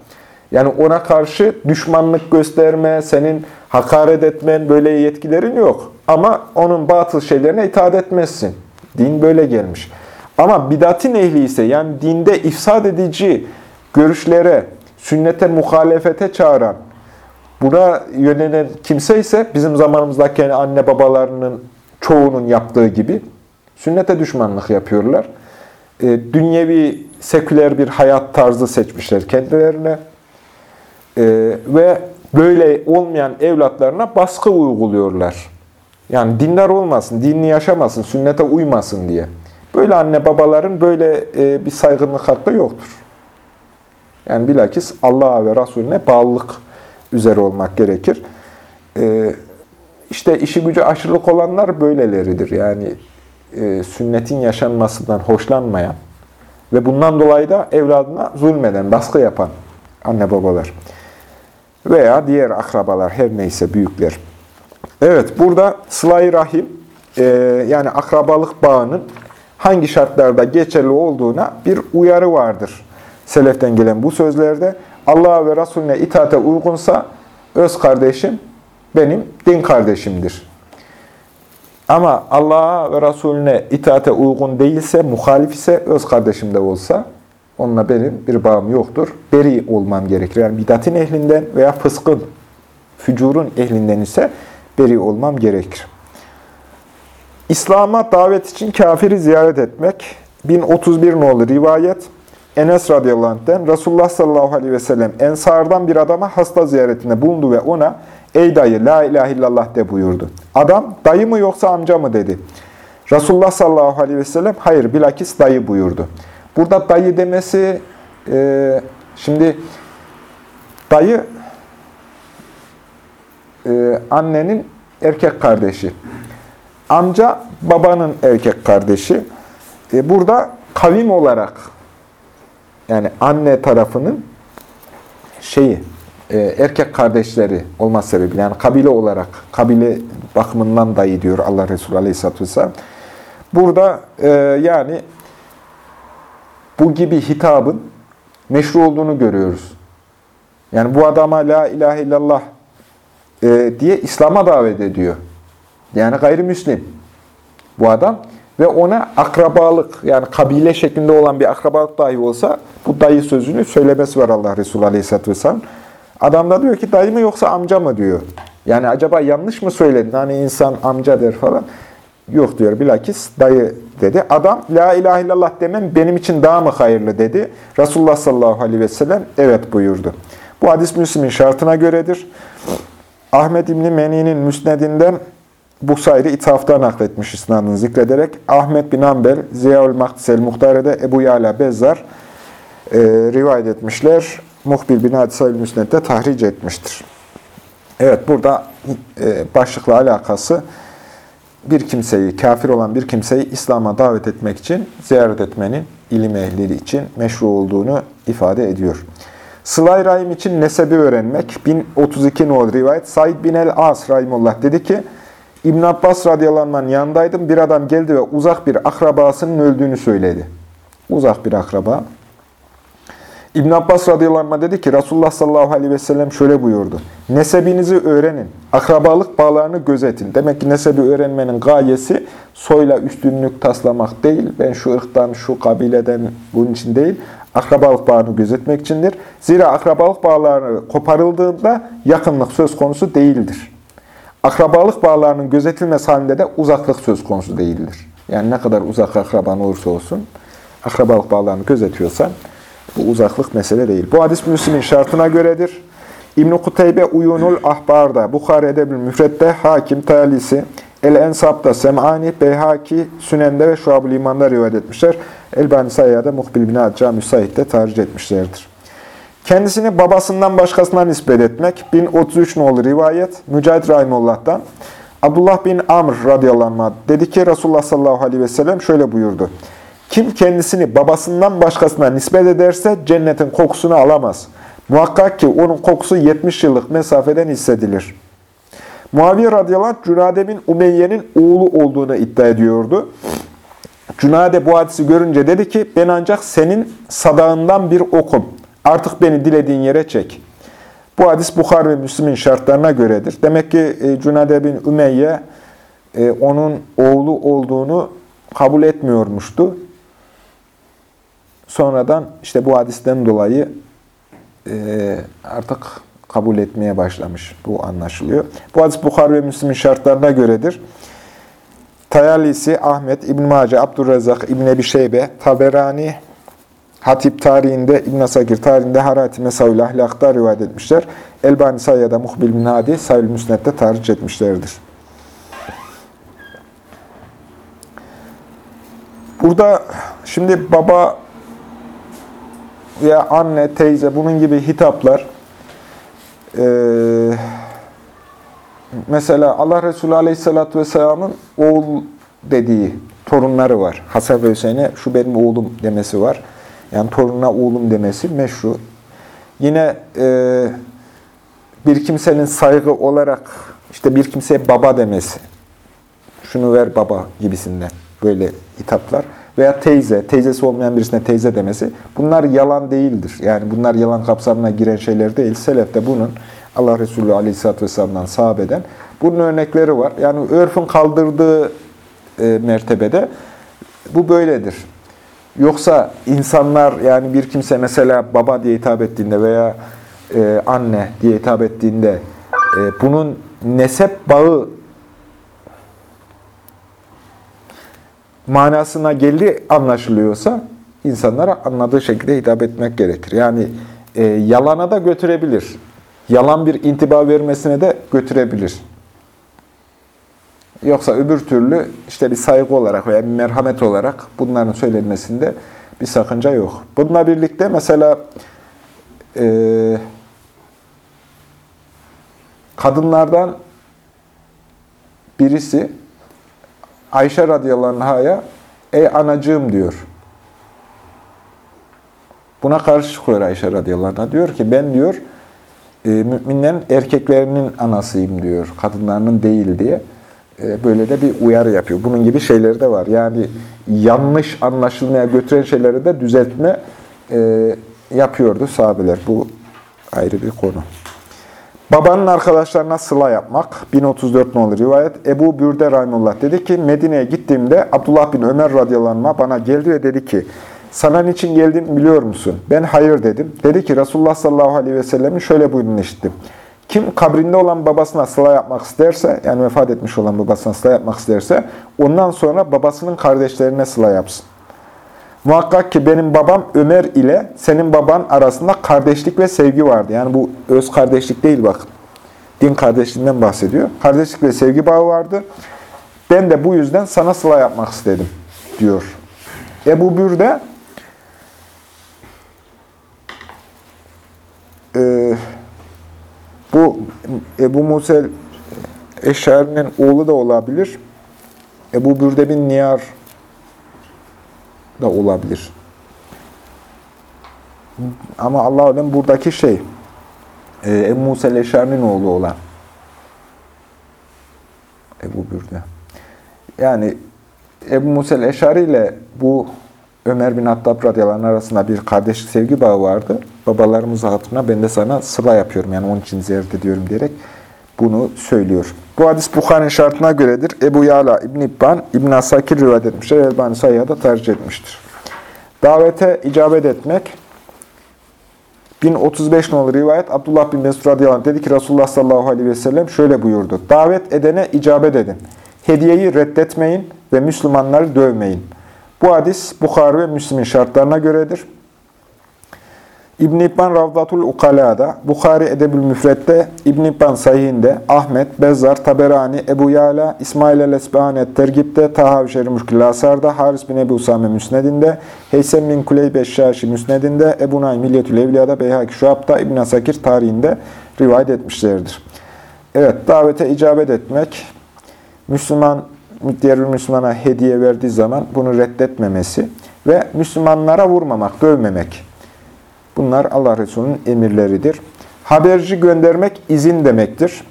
Yani ona karşı düşmanlık gösterme, senin hakaret etmen böyle yetkilerin yok. Ama onun batıl şeylerine itaat etmezsin. Din böyle gelmiş. Ama bidatin ehli ise yani dinde ifsad edici görüşlere, sünnete muhalefete çağıran, buna yönelen kimse ise bizim zamanımızdaki yani anne babalarının çoğunun yaptığı gibi sünnete düşmanlık yapıyorlar. E, dünyevi, seküler bir hayat tarzı seçmişler kendilerine. E, ve böyle olmayan evlatlarına baskı uyguluyorlar. Yani dinler olmasın, dinini yaşamasın, sünnete uymasın diye. Böyle anne babaların böyle e, bir saygınlık hakkı yoktur. Yani bilakis Allah'a ve Resulüne bağlılık üzere olmak gerekir. E, işte işi gücü aşırılık olanlar böyleleridir. Yani e, sünnetin yaşanmasından hoşlanmayan ve bundan dolayı da evladına zulmeden, baskı yapan anne babalar veya diğer akrabalar, her neyse büyükler. Evet, burada sıla rahim, e, yani akrabalık bağının hangi şartlarda geçerli olduğuna bir uyarı vardır. Seleften gelen bu sözlerde Allah'a ve Resulüne itaate uygunsa öz kardeşim benim din kardeşimdir. Ama Allah'a ve Resulüne itaate uygun değilse, muhalif ise öz kardeşim de olsa onunla benim bir bağım yoktur. Beri olmam gerekir. Yani bidatin ehlinden veya fıskın, fücurun ehlinden ise beri olmam gerekir. İslam'a davet için kafiri ziyaret etmek. 1031 nolu rivayet. Enes radıyallahu anh'den Resulullah sallallahu aleyhi ve sellem Ensardan bir adama hasta ziyaretinde bulundu ve ona Ey dayı la ilahe illallah de buyurdu. Adam dayı mı yoksa amca mı dedi. Resulullah sallallahu aleyhi ve sellem hayır bilakis dayı buyurdu. Burada dayı demesi e, şimdi dayı e, annenin erkek kardeşi. Amca babanın erkek kardeşi. E, burada kavim olarak yani anne tarafının şeyi e, erkek kardeşleri olması sebebiyle yani kabile olarak kabile bakımından dayı diyor Allah Resulü Aleyhisselatü Vesselam. Burada e, yani bu gibi hitabın meşru olduğunu görüyoruz. Yani bu adama la ilahe illallah e, diye İslam'a davet ediyor. Yani gayrimüslim bu adam. Ve ona akrabalık, yani kabile şeklinde olan bir akrabalık dahi olsa bu dayı sözünü söylemesi var Allah Resulü Aleyhisselatü Vesselam. Adam da diyor ki dayı mı yoksa amca mı diyor. Yani acaba yanlış mı söyledin? Hani insan amca der falan. Yok diyor bilakis dayı dedi. Adam la ilahe illallah demem benim için daha mı hayırlı dedi. Resulullah sallallahu aleyhi ve sellem evet buyurdu. Bu hadis Müslim'in şartına göredir. Ahmet İbni Meni'nin müsnedinden bu sayri ithafta nakletmiş isnadını zikrederek Ahmet bin Ambel, Ziyaül Maktisel Muhtare'de Ebu Yala Bezzar e, rivayet etmişler. Muhbil bin Hadisayül Müsned'de tahric etmiştir. Evet burada e, başlıkla alakası bir kimseyi, kafir olan bir kimseyi İslam'a davet etmek için ziyaret etmenin ilim ehli için meşru olduğunu ifade ediyor. Sıla-i Rahim için nesebi öğrenmek. 1032 nol rivayet. Said bin el-As Rahimullah dedi ki, İbn Abbas radıyallahu anh'ın yanındaydım. Bir adam geldi ve uzak bir akrabasının öldüğünü söyledi. Uzak bir akraba. İbn Abbas radıyallahu anh dedi ki Resulullah sallallahu aleyhi ve sellem şöyle buyurdu. Nesebinizi öğrenin. Akrabalık bağlarını gözetin. Demek ki nesebi öğrenmenin gayesi soyla üstünlük taslamak değil. Ben şu ırktan, şu kabileden bunun için değil. Akrabalık bağını gözetmek içindir. Zira akrabalık bağları koparıldığında yakınlık söz konusu değildir. Akrabalık bağlarının gözetilmesi halinde de uzaklık söz konusu değildir. Yani ne kadar uzak akraban olursa olsun, akrabalık bağlarını gözetiyorsan bu uzaklık mesele değil. Bu hadis Müslim'in şartına göredir. İbn-i Kuteybe Uyunul Ahbar'da, Bukhari Edebül Müfret'te, Hakim Talisi, El-Ensab'da, Sem'ani, Beyhaki, Sünen'de ve Şuab-ül İman'da rivayet etmişler. Elbani Sayya'da Muhbil bin Adca Müsait'te tercih etmişlerdir. Kendisini babasından başkasına nispet etmek, 1033 nolu rivayet, Mücahit Rahimullah'tan. Abdullah bin Amr radıyallahu anh dedi ki Resulullah sallallahu aleyhi ve sellem şöyle buyurdu. Kim kendisini babasından başkasına nispet ederse cennetin kokusunu alamaz. Muhakkak ki onun kokusu 70 yıllık mesafeden hissedilir. Muaviye radıyallahu anh, Cunade bin Umeyye'nin oğlu olduğunu iddia ediyordu. Cunade bu hadisi görünce dedi ki, ben ancak senin sadağından bir okum. Artık beni dilediğin yere çek. Bu hadis Bukhar ve Müslim'in şartlarına göredir. Demek ki e, Cunade bin Ümeyye e, onun oğlu olduğunu kabul etmiyormuştu. Sonradan işte bu hadisten dolayı e, artık kabul etmeye başlamış. Bu anlaşılıyor. Bu hadis Bukhar ve Müslim'in şartlarına göredir. Tayalisi, Ahmet, İbn-i Mace, Abdurrezzak, İbn Ebi Şeybe, Taberani, Hatip tarihinde, İbn Sakir tarihinde, Harati Mesavül Ahlak'ta rivayet etmişler. Elbani Sayya'da Muhbil bin Hadi, Sayül Müsnet'te tarih etmişlerdir. Burada şimdi baba veya anne, teyze bunun gibi hitaplar e, mesela Allah Resulü Aleyhisselatü Vesselam'ın oğul dediği torunları var. Hasan ve Hüseyin'e şu benim oğlum demesi var. Yani torununa oğlum demesi meşru. Yine e, bir kimsenin saygı olarak işte bir kimseye baba demesi. Şunu ver baba gibisinden böyle hitaplar. Veya teyze, teyzesi olmayan birisine teyze demesi. Bunlar yalan değildir. Yani bunlar yalan kapsamına giren şeyler değil. Selef de bunun Allah Resulü Aleyhisselatü Vesselam'dan sahabeden bunun örnekleri var. Yani örfün kaldırdığı e, mertebede bu böyledir. Yoksa insanlar yani bir kimse mesela baba diye hitap ettiğinde veya e, anne diye hitap ettiğinde e, bunun nesep bağı manasına geldi anlaşılıyorsa insanlara anladığı şekilde hitap etmek gerekir. Yani e, yalana da götürebilir. Yalan bir intiba vermesine de götürebilir. Yoksa öbür türlü işte bir saygı olarak veya bir merhamet olarak bunların söylenmesinde bir sakınca yok. Bununla birlikte mesela e, kadınlardan birisi Ayşe radıyallahu anh'a ey anacığım diyor. Buna karşı çıkıyor Ayşe radıyallahu anh. Diyor ki ben diyor e, müminlerin erkeklerinin anasıyım diyor. Kadınlarının değil diye. E, böyle de bir uyarı yapıyor. Bunun gibi şeyleri de var. Yani yanlış anlaşılmaya götüren şeyleri de düzeltme e, yapıyordu sahabeler. Bu ayrı bir konu. Babanın arkadaşlarına sıla yapmak. 1034 olur rivayet. Ebu Bürde Rahimullah dedi ki Medine'ye gittiğimde Abdullah bin Ömer radıyallahu bana geldi ve dedi ki sana niçin geldim biliyor musun? Ben hayır dedim. Dedi ki Resulullah sallallahu aleyhi ve sellemin şöyle buyurduğunu işittim. Kim kabrinde olan babasına sıla yapmak isterse, yani vefat etmiş olan babasına sıla yapmak isterse, ondan sonra babasının kardeşlerine sıla yapsın. Muhakkak ki benim babam Ömer ile senin baban arasında kardeşlik ve sevgi vardı. Yani bu öz kardeşlik değil bakın. Din kardeşliğinden bahsediyor. Kardeşlik ve sevgi bağı vardı. Ben de bu yüzden sana sıla yapmak istedim diyor. Ebu Bürde e, bu Ebu Musel Eşari'nin oğlu da olabilir. Ebu Bürde bin Niyar da olabilir. Ama Allah alem buradaki şey e, Ebu Musa Leşer'in oğlu olan Ebu Bürde. Yani Ebu Musa Eşari ile bu Ömer bin Hattab radıyallahu arasında bir kardeşlik sevgi bağı vardı. Babalarımız hatırına ben de sana sıla yapıyorum. Yani onun için ziyaret ediyorum diyerek bunu söylüyor. Bu hadis Bukhari'nin şartına göredir. Ebu Yala, İbn İbban, İbn Asakir rivayet etmiştir. Elbani Sayyah'da tercih etmiştir. Davete icabet etmek 1035 nolu rivayet Abdullah bin Mesud radıyallahu anh dedi ki Resulullah sallallahu aleyhi ve sellem şöyle buyurdu. Davet edene icabet edin. Hediyeyi reddetmeyin ve Müslümanları dövmeyin. Bu hadis Bukhari ve Müslim'in şartlarına göredir. İbn-i İbban Ravdatul Ukala'da, Bukhari Edebül Müfret'te, İbn-i İbban Sahih'inde, Ahmet, Bezzar, Taberani, Ebu Yala, İsmail el-Esbahanet Tergib'de, Taha Şerif Müşkül Asar'da, Haris bin Ebu Usame Müsned'inde, Heysem bin Kuleyb Eşşaşi Müsned'inde, Ebu Naim Milyetül Evliya'da, Beyhaki Şuab'da, İbn Asakir tarihinde rivayet etmişlerdir. Evet, davete icabet etmek, Müslüman, diğer Müslümana hediye verdiği zaman bunu reddetmemesi ve Müslümanlara vurmamak, dövmemek. Bunlar Allah Resulü'nün emirleridir. Haberci göndermek izin demektir.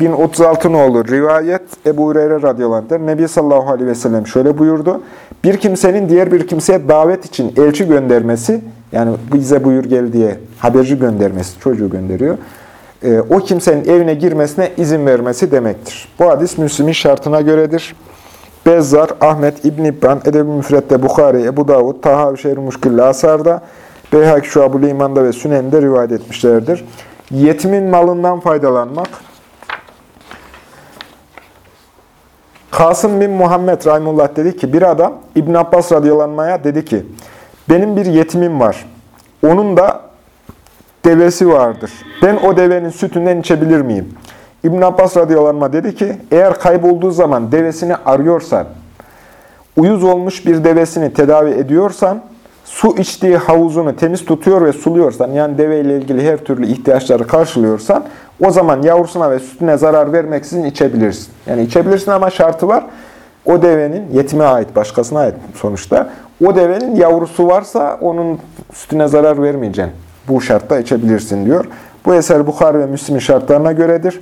1036 nolu rivayet Ebu Hureyre radıyallahu Nebi sallallahu aleyhi ve sellem şöyle buyurdu. Bir kimsenin diğer bir kimseye davet için elçi göndermesi, yani bize buyur gel diye haberci göndermesi, çocuğu gönderiyor. E, o kimsenin evine girmesine izin vermesi demektir. Bu hadis Müslim'in şartına göredir. Bezzar, Ahmet, İbn İbban, Edebi Müfret'te, Bukhari, Ebu Davud, Taha Şehir Muşkilli Asar'da, Beyhak Şuab-ı İman'da ve Sünen'de rivayet etmişlerdir. Yetimin malından faydalanmak. Kasım bin Muhammed Rahimullah dedi ki, bir adam İbn Abbas radıyallahu dedi ki, benim bir yetimim var. Onun da devesi vardır. Ben o devenin sütünden içebilir miyim? İbn Abbas radıyallahu dedi ki, eğer kaybolduğu zaman devesini arıyorsan, uyuz olmuş bir devesini tedavi ediyorsan, su içtiği havuzunu temiz tutuyor ve suluyorsan, yani deveyle ilgili her türlü ihtiyaçları karşılıyorsan, o zaman yavrusuna ve sütüne zarar vermeksizin içebilirsin. Yani içebilirsin ama şartı var, o devenin, yetime ait, başkasına ait sonuçta, o devenin yavrusu varsa onun sütüne zarar vermeyeceksin. Bu şartta içebilirsin diyor. Bu eser Bukhari ve Müslim'in şartlarına göredir.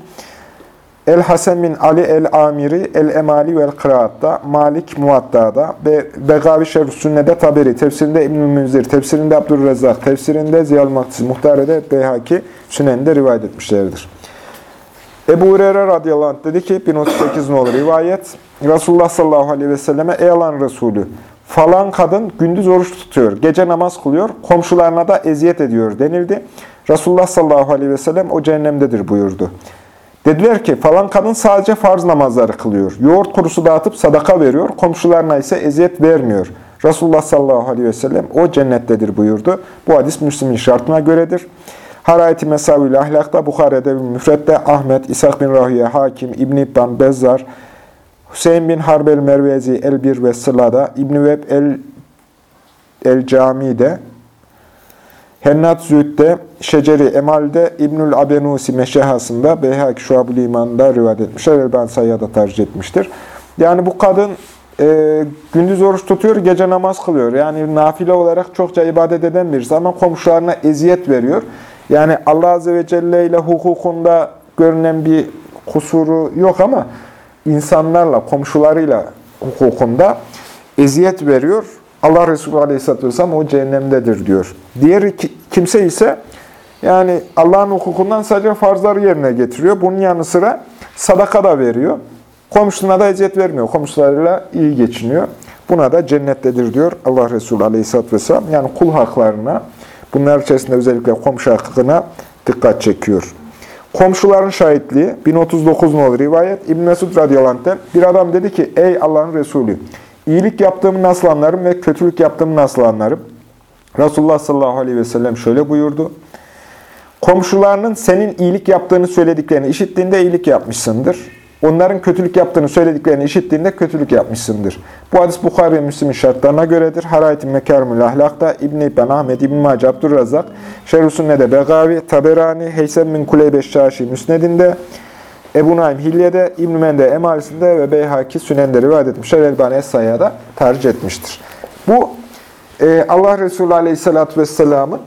El-Hasen bin Ali el-Amiri el-Emali vel-Kıraat'ta, Malik Muatta'da ve Begavi Şerif Sünne'de Taberi, tefsirinde İbn-i Münzir, tefsirinde Abdurrezzak, tefsirinde Ziyal Maktis, Muhtare'de Beyhaki Sünne'nde rivayet etmişlerdir. Ebu Hureyre radıyallahu anh dedi ki, 1038 ne olur rivayet, Resulullah sallallahu aleyhi ve selleme, ey Allah'ın Resulü, falan kadın gündüz oruç tutuyor, gece namaz kılıyor, komşularına da eziyet ediyor denildi. Resulullah sallallahu aleyhi ve sellem o cehennemdedir buyurdu. Dediler ki falan kadın sadece farz namazları kılıyor. Yoğurt kurusu dağıtıp sadaka veriyor. Komşularına ise eziyet vermiyor. Resulullah sallallahu aleyhi ve sellem o cennettedir buyurdu. Bu hadis Müslim'in şartına göredir. Harayeti Mesavül Ahlak'ta, Bukhari'de Müfret'te Ahmet, İshak bin Rahiye, Hakim, İbn-i İbban, Bezzar, Hüseyin bin Harbel Mervezi, El-Bir ve Sıla'da, İbn-i Veb El, El Cami'de, Hennat Zühd'de, Şeceri Emal'de, İbnül Abenusi Meşehası'nda, Beyhaki Şuab-ül İman'da rivayet etmişler. Elban Sayyad'a tercih etmiştir. Yani bu kadın e, gündüz oruç tutuyor, gece namaz kılıyor. Yani nafile olarak çokça ibadet eden birisi ama komşularına eziyet veriyor. Yani Allah Azze ve Celle ile hukukunda görünen bir kusuru yok ama insanlarla, komşularıyla hukukunda eziyet veriyor. Allah Resulü Aleyhisselatü Vesselam o cehennemdedir diyor. Diğer kimse ise yani Allah'ın hukukundan sadece farzları yerine getiriyor. Bunun yanı sıra sadaka da veriyor. Komşusuna da eziyet vermiyor. Komşularıyla iyi geçiniyor. Buna da cennettedir diyor Allah Resulü Aleyhisselatü Vesselam. Yani kul haklarına, bunlar içerisinde özellikle komşu hakkına dikkat çekiyor. Komşuların şahitliği 1039 olur rivayet. İbn Mesud radıyallahu bir adam dedi ki ey Allah'ın Resulü İyilik yaptığımı nasıl anlarım ve kötülük yaptığımı nasıl anlarım? Resulullah sallallahu aleyhi ve sellem şöyle buyurdu. Komşularının senin iyilik yaptığını söylediklerini işittiğinde iyilik yapmışsındır. Onların kötülük yaptığını söylediklerini işittiğinde kötülük yapmışsındır. Bu hadis Bukhari ve Müslim'in şartlarına göredir. Harayet-i Mekarmül Ahlak'ta İbn-i İbn Ahmet, İbn-i Maci Abdurrazak, Şerh-i Sünne'de Begavi, Taberani, Heysem bin Kuleybeş Şaşi Müsned'inde, Ebu Naim Hilye'de, İbn-i Mende Emalisi'nde ve Beyhaki Sünen'de rivayet etmişler. Elbani Es-Say'a da tercih etmiştir. Bu e, Allah Resulü Aleyhisselatü Vesselam'ın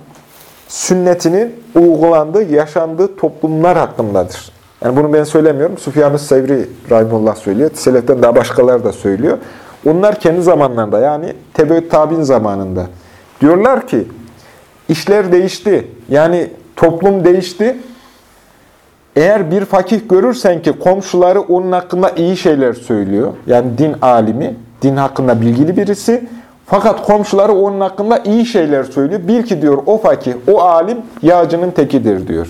sünnetinin uygulandığı, yaşandığı toplumlar hakkındadır. Yani bunu ben söylemiyorum. Süfyan-ı Sevri Rahimullah söylüyor. Seleften daha başkaları da söylüyor. Onlar kendi zamanlarında yani Tebeüt Tabin zamanında diyorlar ki işler değişti. Yani toplum değişti. Eğer bir fakih görürsen ki komşuları onun hakkında iyi şeyler söylüyor, yani din alimi, din hakkında bilgili birisi, fakat komşuları onun hakkında iyi şeyler söylüyor. Bil ki diyor o fakih, o alim yağcının tekidir diyor.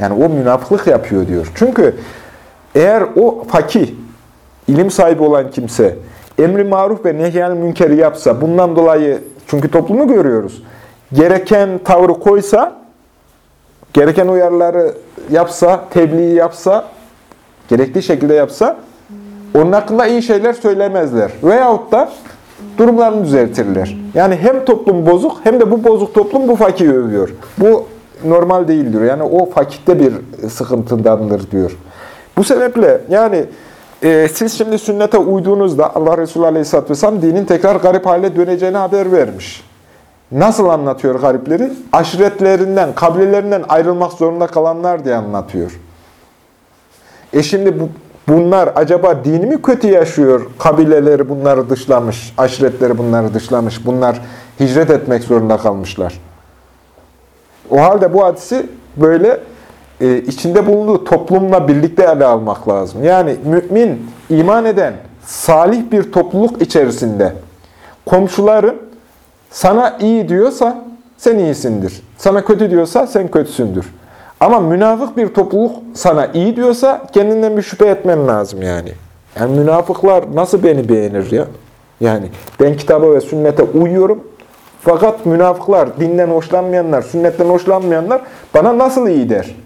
Yani o münafıklık yapıyor diyor. Çünkü eğer o fakih, ilim sahibi olan kimse, emri maruf ve nehyen münkeri yapsa, bundan dolayı, çünkü toplumu görüyoruz, gereken tavrı koysa, gereken uyarıları yapsa, tebliğ yapsa, gerektiği şekilde yapsa, onun hakkında iyi şeyler söylemezler. Veyahut da durumlarını düzeltirler. Yani hem toplum bozuk hem de bu bozuk toplum bu fakiri övüyor. Bu normal değildir. Yani o fakirde bir sıkıntıdandır diyor. Bu sebeple yani e, siz şimdi sünnete uyduğunuzda Allah Resulü Aleyhisselatü Vesselam dinin tekrar garip hale döneceğini haber vermiş. Nasıl anlatıyor garipleri? Aşiretlerinden, kabilelerinden ayrılmak zorunda kalanlar diye anlatıyor. E şimdi bu, bunlar acaba dini mi kötü yaşıyor? Kabileleri bunları dışlamış, aşiretleri bunları dışlamış. Bunlar hicret etmek zorunda kalmışlar. O halde bu hadisi böyle e, içinde bulunduğu toplumla birlikte ele almak lazım. Yani mümin, iman eden, salih bir topluluk içerisinde komşuların sana iyi diyorsa sen iyisindir. Sana kötü diyorsa sen kötüsündür. Ama münafık bir topluluk sana iyi diyorsa kendinden bir şüphe etmen lazım yani. Yani münafıklar nasıl beni beğenir ya? Yani ben kitaba ve sünnete uyuyorum. Fakat münafıklar, dinden hoşlanmayanlar, sünnetten hoşlanmayanlar bana nasıl iyi der?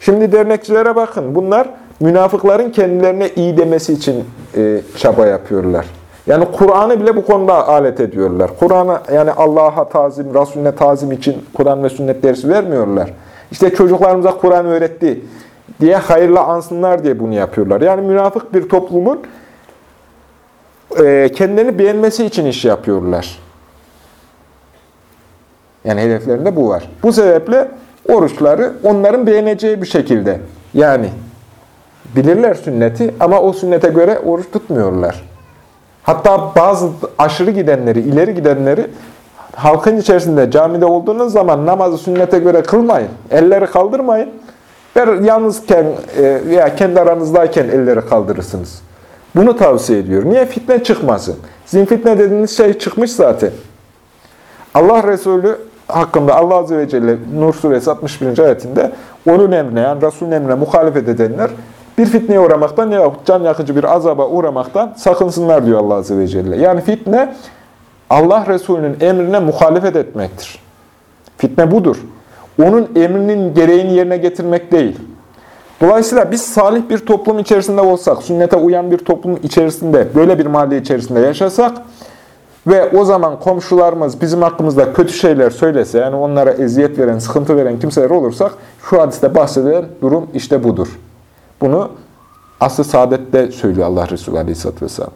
Şimdi dernekçilere bakın. Bunlar münafıkların kendilerine iyi demesi için e, çaba yapıyorlar. Yani Kur'an'ı bile bu konuda alet ediyorlar. Kur'an'a yani Allah'a tazim, Resulüne tazim için Kur'an ve sünnet dersi vermiyorlar. İşte çocuklarımıza Kur'an öğretti diye hayırlı ansınlar diye bunu yapıyorlar. Yani münafık bir toplumun e, kendilerini beğenmesi için iş yapıyorlar. Yani hedeflerinde bu var. Bu sebeple oruçları onların beğeneceği bir şekilde. Yani bilirler sünneti ama o sünnete göre oruç tutmuyorlar. Hatta bazı aşırı gidenleri, ileri gidenleri halkın içerisinde camide olduğunuz zaman namazı sünnete göre kılmayın. Elleri kaldırmayın. Ver yalnızken e, veya kendi aranızdayken elleri kaldırırsınız. Bunu tavsiye ediyor. Niye? Fitne çıkmasın. Sizin fitne dediğiniz şey çıkmış zaten. Allah Resulü hakkında Allah Azze ve Celle Nur Suresi 61. ayetinde onun emrine yani Resulün emrine muhalefet edenler bir fitneye uğramaktan yahut can yakıcı bir azaba uğramaktan sakınsınlar diyor Allah Azze ve Celle. Yani fitne Allah Resulü'nün emrine muhalefet etmektir. Fitne budur. Onun emrinin gereğini yerine getirmek değil. Dolayısıyla biz salih bir toplum içerisinde olsak, sünnete uyan bir toplum içerisinde, böyle bir mahalle içerisinde yaşasak ve o zaman komşularımız bizim hakkımızda kötü şeyler söylese, yani onlara eziyet veren, sıkıntı veren kimseler olursak, şu hadiste bahsedilen durum işte budur. Bunu asıl saadette söylüyor Allah Resulü Aleyhisselatü Vesselam.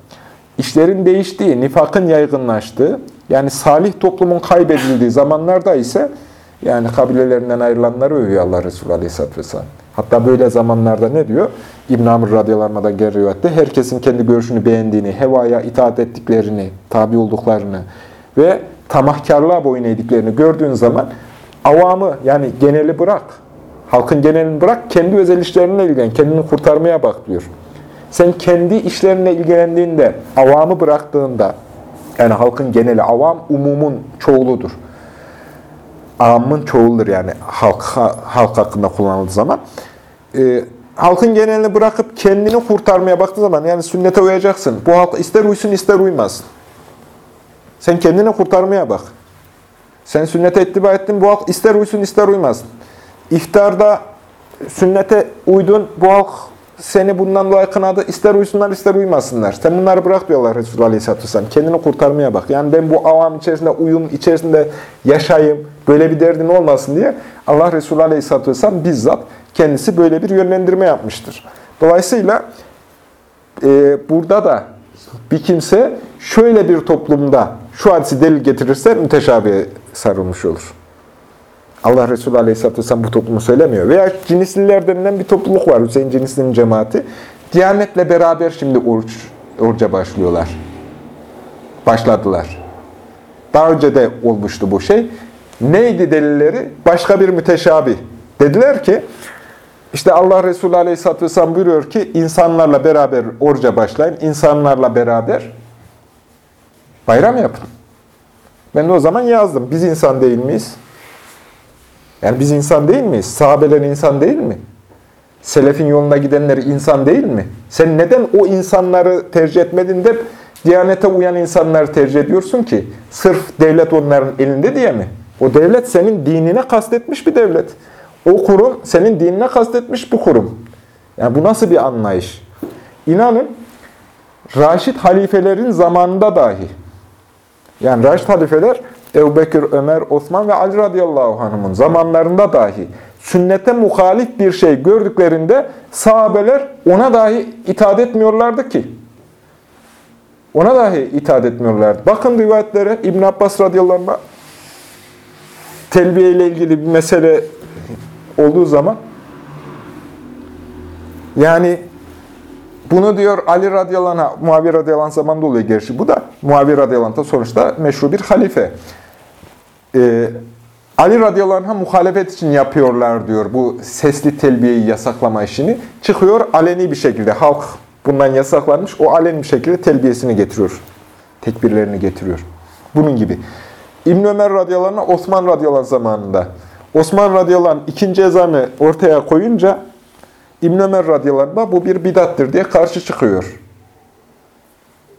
İşlerin değiştiği, nifakın yaygınlaştığı, yani salih toplumun kaybedildiği zamanlarda ise yani kabilelerinden ayrılanları övüyor Allah Resulü Aleyhisselatü Vesselam. Hatta böyle zamanlarda ne diyor? İbn Amr radıyallahu geri rivayette herkesin kendi görüşünü beğendiğini, hevaya itaat ettiklerini, tabi olduklarını ve tamahkarlığa boyun eğdiklerini gördüğün zaman avamı yani geneli bırak, halkın genelini bırak, kendi özel işlerine ilgilen, kendini kurtarmaya bak diyor. Sen kendi işlerine ilgilendiğinde, avamı bıraktığında, yani halkın geneli, avam umumun çoğuludur. Amın çoğuludur yani halk, halk hakkında kullanıldığı zaman. E, halkın genelini bırakıp kendini kurtarmaya baktığı zaman, yani sünnete uyacaksın. Bu halk ister uysun ister uymasın. Sen kendini kurtarmaya bak. Sen sünnete ittiba ettin, bu halk ister uysun ister uymasın. İftarda sünnete uydun, bu halk seni bundan dolayı kınadı. İster uysunlar ister uymasınlar. Sen bunları bırak diyorlar Resulullah Aleyhisselatü Vesselam. Kendini kurtarmaya bak. Yani ben bu avam içerisinde uyum, içerisinde yaşayayım, böyle bir derdin olmasın diye Allah Resulü Aleyhisselatü Vesselam bizzat kendisi böyle bir yönlendirme yapmıştır. Dolayısıyla e, burada da bir kimse şöyle bir toplumda şu hadisi delil getirirse müteşabihe sarılmış olur. Allah Resulü Aleyhisselatü Vesselam bu toplumu söylemiyor. Veya Cinisliler denilen bir topluluk var. Hüseyin Cinisli'nin cemaati. Diyanetle beraber şimdi oruç, oruca başlıyorlar. Başladılar. Daha önce de olmuştu bu şey. Neydi delilleri? Başka bir müteşabi. Dediler ki, işte Allah Resulü Aleyhisselatü Vesselam buyuruyor ki, insanlarla beraber oruca başlayın, insanlarla beraber bayram yapın. Ben de o zaman yazdım. Biz insan değil miyiz? Yani biz insan değil miyiz? Sahabeler insan değil mi? Selefin yolunda gidenler insan değil mi? Sen neden o insanları tercih etmedin de Diyanete uyan insanları tercih ediyorsun ki sırf devlet onların elinde diye mi? O devlet senin dinine kastetmiş bir devlet. O kurum senin dinine kastetmiş bir kurum. Yani bu nasıl bir anlayış? İnanın Raşid halifelerin zamanında dahi yani Raşid halifeler Ebu Ömer, Osman ve Ali radıyallahu anh'ın zamanlarında dahi sünnete muhalif bir şey gördüklerinde sahabeler ona dahi itaat etmiyorlardı ki. Ona dahi itaat etmiyorlardı. Bakın rivayetlere İbn Abbas radıyallahu anh telbiye ile ilgili bir mesele olduğu zaman yani bunu diyor Ali radıyallahu anh, Muaviye radıyallahu anh zamanında oluyor gerçi bu da. Muaviye radıyallahu anh sonuçta meşru bir halife. Ee, Ali radıyallahu anh'a muhalefet için yapıyorlar diyor bu sesli telbiyeyi yasaklama işini. Çıkıyor aleni bir şekilde halk bundan yasaklanmış. O aleni bir şekilde telbiyesini getiriyor. Tekbirlerini getiriyor. Bunun gibi. İbn Ömer radıyallahu anh, Osman radıyallahu anh zamanında. Osman radıyallahu anh ikinci ezanı ortaya koyunca İbn Ömer radıyallahu anh bu bir bidattır diye karşı çıkıyor.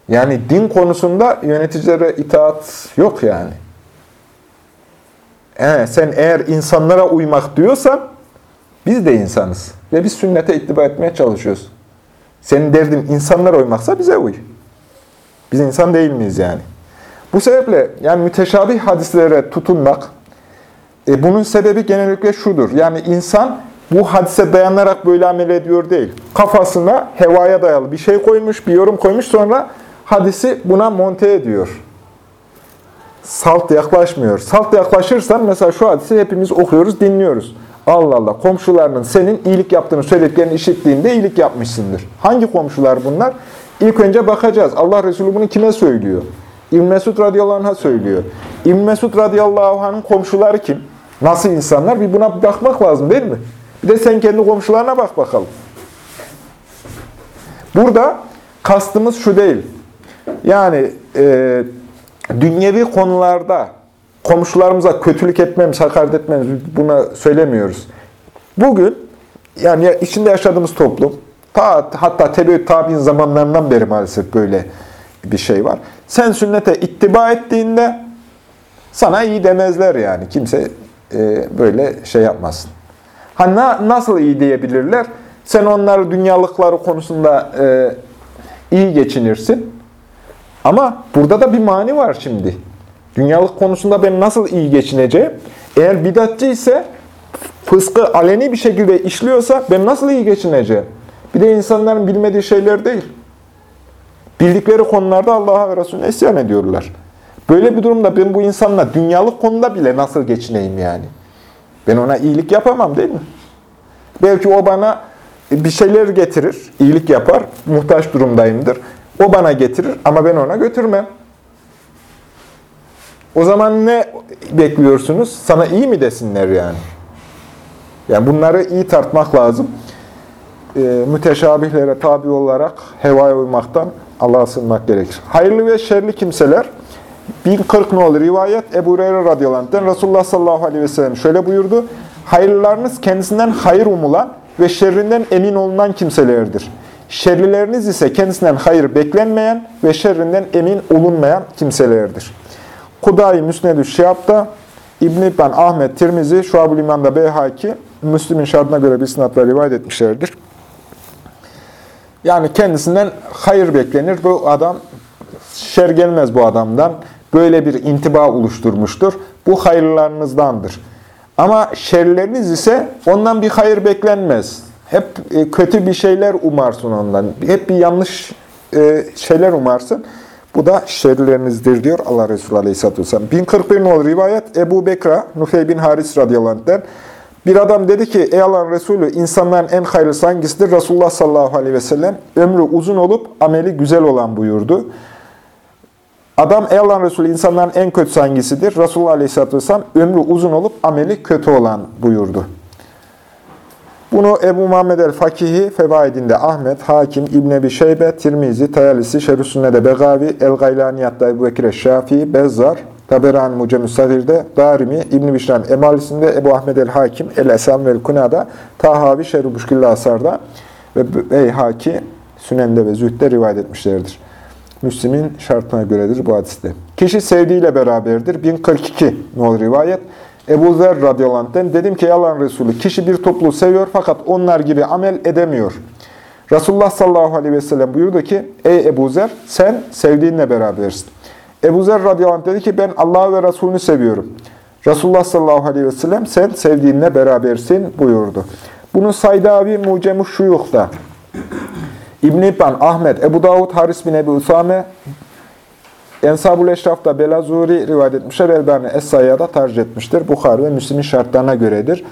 Yani din konusunda yöneticilere itaat yok yani. Ee, sen eğer insanlara uymak diyorsan biz de insanız. Ve biz sünnete ittiba etmeye çalışıyoruz. Senin derdin insanlara uymaksa bize uy. Biz insan değil miyiz yani? Bu sebeple yani müteşabih hadislere tutunmak, e, bunun sebebi genellikle şudur. Yani insan bu hadise dayanarak böyle amel ediyor değil. Kafasına hevaya dayalı bir şey koymuş, bir yorum koymuş sonra hadisi buna monte ediyor. Salt yaklaşmıyor. Salt yaklaşırsan mesela şu hadisi hepimiz okuyoruz, dinliyoruz. Allah Allah komşularının senin iyilik yaptığını söylediklerini işittiğinde iyilik yapmışsındır. Hangi komşular bunlar? İlk önce bakacağız. Allah Resulü bunu kime söylüyor? İbn Mesud radıyallahu anh'a söylüyor. İbn Mesud radıyallahu anh'ın komşuları kim? Nasıl insanlar? Bir buna bakmak lazım değil mi? Bir de sen kendi komşularına bak bakalım. Burada kastımız şu değil. Yani e, dünyevi konularda komşularımıza kötülük etmemiz, hakaret etmemiz buna söylemiyoruz. Bugün yani içinde yaşadığımız toplum ta, hatta tebeyyüt tabi'in zamanlarından beri maalesef böyle bir şey var. Sen sünnete ittiba ettiğinde sana iyi demezler yani. Kimse e, böyle şey yapmasın. Ha na, nasıl iyi diyebilirler? Sen onları dünyalıkları konusunda e, iyi geçinirsin. Ama burada da bir mani var şimdi. Dünyalık konusunda ben nasıl iyi geçineceğim? Eğer bidatçı ise fıskı aleni bir şekilde işliyorsa ben nasıl iyi geçineceğim? Bir de insanların bilmediği şeyler değil. Bildikleri konularda Allah'a ve Resulüne isyan ediyorlar. Böyle bir durumda ben bu insanla dünyalık konuda bile nasıl geçineyim yani? Ben ona iyilik yapamam değil mi? Belki o bana bir şeyler getirir, iyilik yapar, muhtaç durumdayımdır. O bana getirir ama ben ona götürmem. O zaman ne bekliyorsunuz? Sana iyi mi desinler yani? Yani bunları iyi tartmak lazım. E, müteşabihlere tabi olarak hevaya uymaktan Allah'a sığınmak gerekir. Hayırlı ve şerli kimseler 1040 nolu rivayet Ebu Hureyre radıyallahu Resulullah sallallahu aleyhi ve sellem şöyle buyurdu. Hayırlılarınız kendisinden hayır umulan ve şerrinden emin olunan kimselerdir. Şerlileriniz ise kendisinden hayır beklenmeyen ve şerrinden emin olunmayan kimselerdir. Kudayi Müsned-ü Şihab'da İbn-i İbn Ahmet, Tirmizi, Şuab-ül İman'da Beyhaki, Müslüm'ün şartına göre bir sınavla rivayet etmişlerdir. Yani kendisinden hayır beklenir. Bu adam, şer gelmez bu adamdan. Böyle bir intiba oluşturmuştur. Bu hayırlarınızdandır. Ama şerleriniz ise ondan bir hayır beklenmez. Hep e, kötü bir şeyler umarsın ondan. Hep bir yanlış e, şeyler umarsın. Bu da şerlerinizdir diyor Allah Resulü Aleyhisselatü Vesselam. 1041 nolu rivayet Ebu Bekra, Nufey bin Haris radıyallahu anh'den. Bir adam dedi ki, ey Allah'ın Resulü insanların en hayırlısı hangisidir? Resulullah sallallahu aleyhi ve sellem ömrü uzun olup ameli güzel olan buyurdu. Adam ey Allah'ın Resulü insanların en kötüsü hangisidir? Resulullah aleyhisselatü vesselam ömrü uzun olup ameli kötü olan buyurdu. Bunu Ebu Muhammed el-Fakihi Fevaidinde Ahmet, Hakim, İbn Ebi Şeybe, Tirmizi, Tayalisi, Şerüsünne'de Begavi, El-Gaylaniyat'ta Ebu Bekir Şafii, Bezzar, Taberani Mucem-i Sadir'de, Darimi, İbn-i Bişran Emalisinde, Ebu Ahmed el-Hakim, El-Esam ve El-Kuna'da, Tahavi, Şerif Buşkilli Asar'da ve Beyhaki, Sünen'de ve Zühd'de rivayet etmişlerdir. Müslim'in şartına göredir bu hadiste. Kişi sevdiğiyle beraberdir. 1042 nol rivayet. Ebu Zer radıyallahu dedim ki yalan Resulü kişi bir topluluğu seviyor fakat onlar gibi amel edemiyor. Resulullah sallallahu aleyhi ve sellem buyurdu ki ey Ebu Zer sen sevdiğinle berabersin. Ebu Zer radıyallahu dedi ki ben Allah'ı ve Resulünü seviyorum. Resulullah sallallahu aleyhi ve sellem sen sevdiğinle berabersin buyurdu. Bunu Saydavi Mucemu Şuyuh'da İbn-i İbn, Ahmet, Ebu Davud, Haris bin Ebu Usame, Ensabul Eşraf'ta Belazuri rivayet etmişler. Elbani Es-Sayya'da da tercih etmiştir. Bukhari ve Müslim'in şartlarına göredir.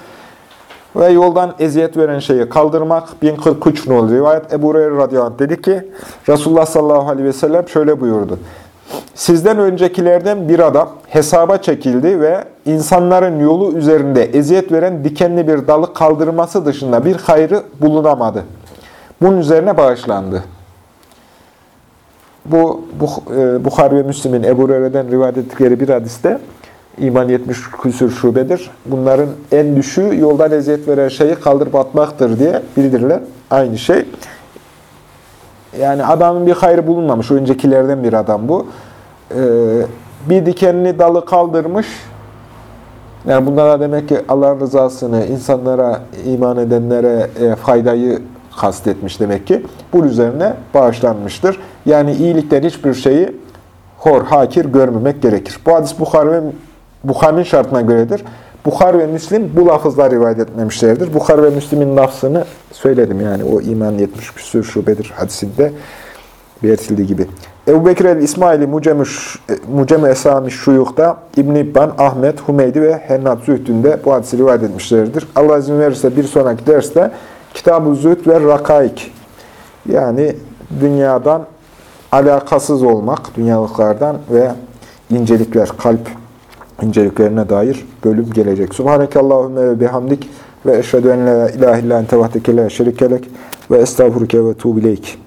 Ve yoldan eziyet veren şeyi kaldırmak 1043 nolu rivayet. Ebu Hureyre radıyallahu dedi ki Resulullah sallallahu aleyhi ve sellem şöyle buyurdu. Sizden öncekilerden bir adam hesaba çekildi ve insanların yolu üzerinde eziyet veren dikenli bir dalı kaldırması dışında bir hayrı bulunamadı. Bunun üzerine bağışlandı. Bu, e, Bukhari ve Müslim'in Ebu Hureyre'den rivayet ettikleri bir hadiste iman 70 küsür şubedir. Bunların en düşüğü yoldan eziyet veren şeyi kaldırıp atmaktır diye bildirilen aynı şey. Yani adamın bir hayrı bulunmamış. Öncekilerden bir adam bu. Ee, bir dikenli dalı kaldırmış. Yani bunlara demek ki Allah'ın rızasını, insanlara, iman edenlere e, faydayı kastetmiş demek ki. Bu üzerine bağışlanmıştır. Yani iyilikten hiçbir şeyi hor, hakir görmemek gerekir. Bu hadis Bukhari ve Bukhari'nin şartına göredir. Bukhari ve Müslim bu lafızla rivayet etmemişlerdir. Bukhari ve Müslim'in lafzını söyledim yani o iman 70 küsur şubedir hadisinde belirtildiği gibi. Ebu Bekir el-İsmaili Mucem-i Esami Şuyuk'ta İbn İbban, Ahmet, Humeydi ve Hennat Zühdü'nde bu hadisi rivayet etmişlerdir. Allah izin verirse bir sonraki derste Kitab-ı Zühd ve Rakaik yani dünyadan alakasız olmak, dünyalıklardan ve incelikler, kalp inceliklerine dair bölüm gelecek. Subhaneke Allahümme ve bihamdik ve eşhedü en la ilahe illa ente vahdeke la şerikelek ve estağfurüke ve tuğbileyk.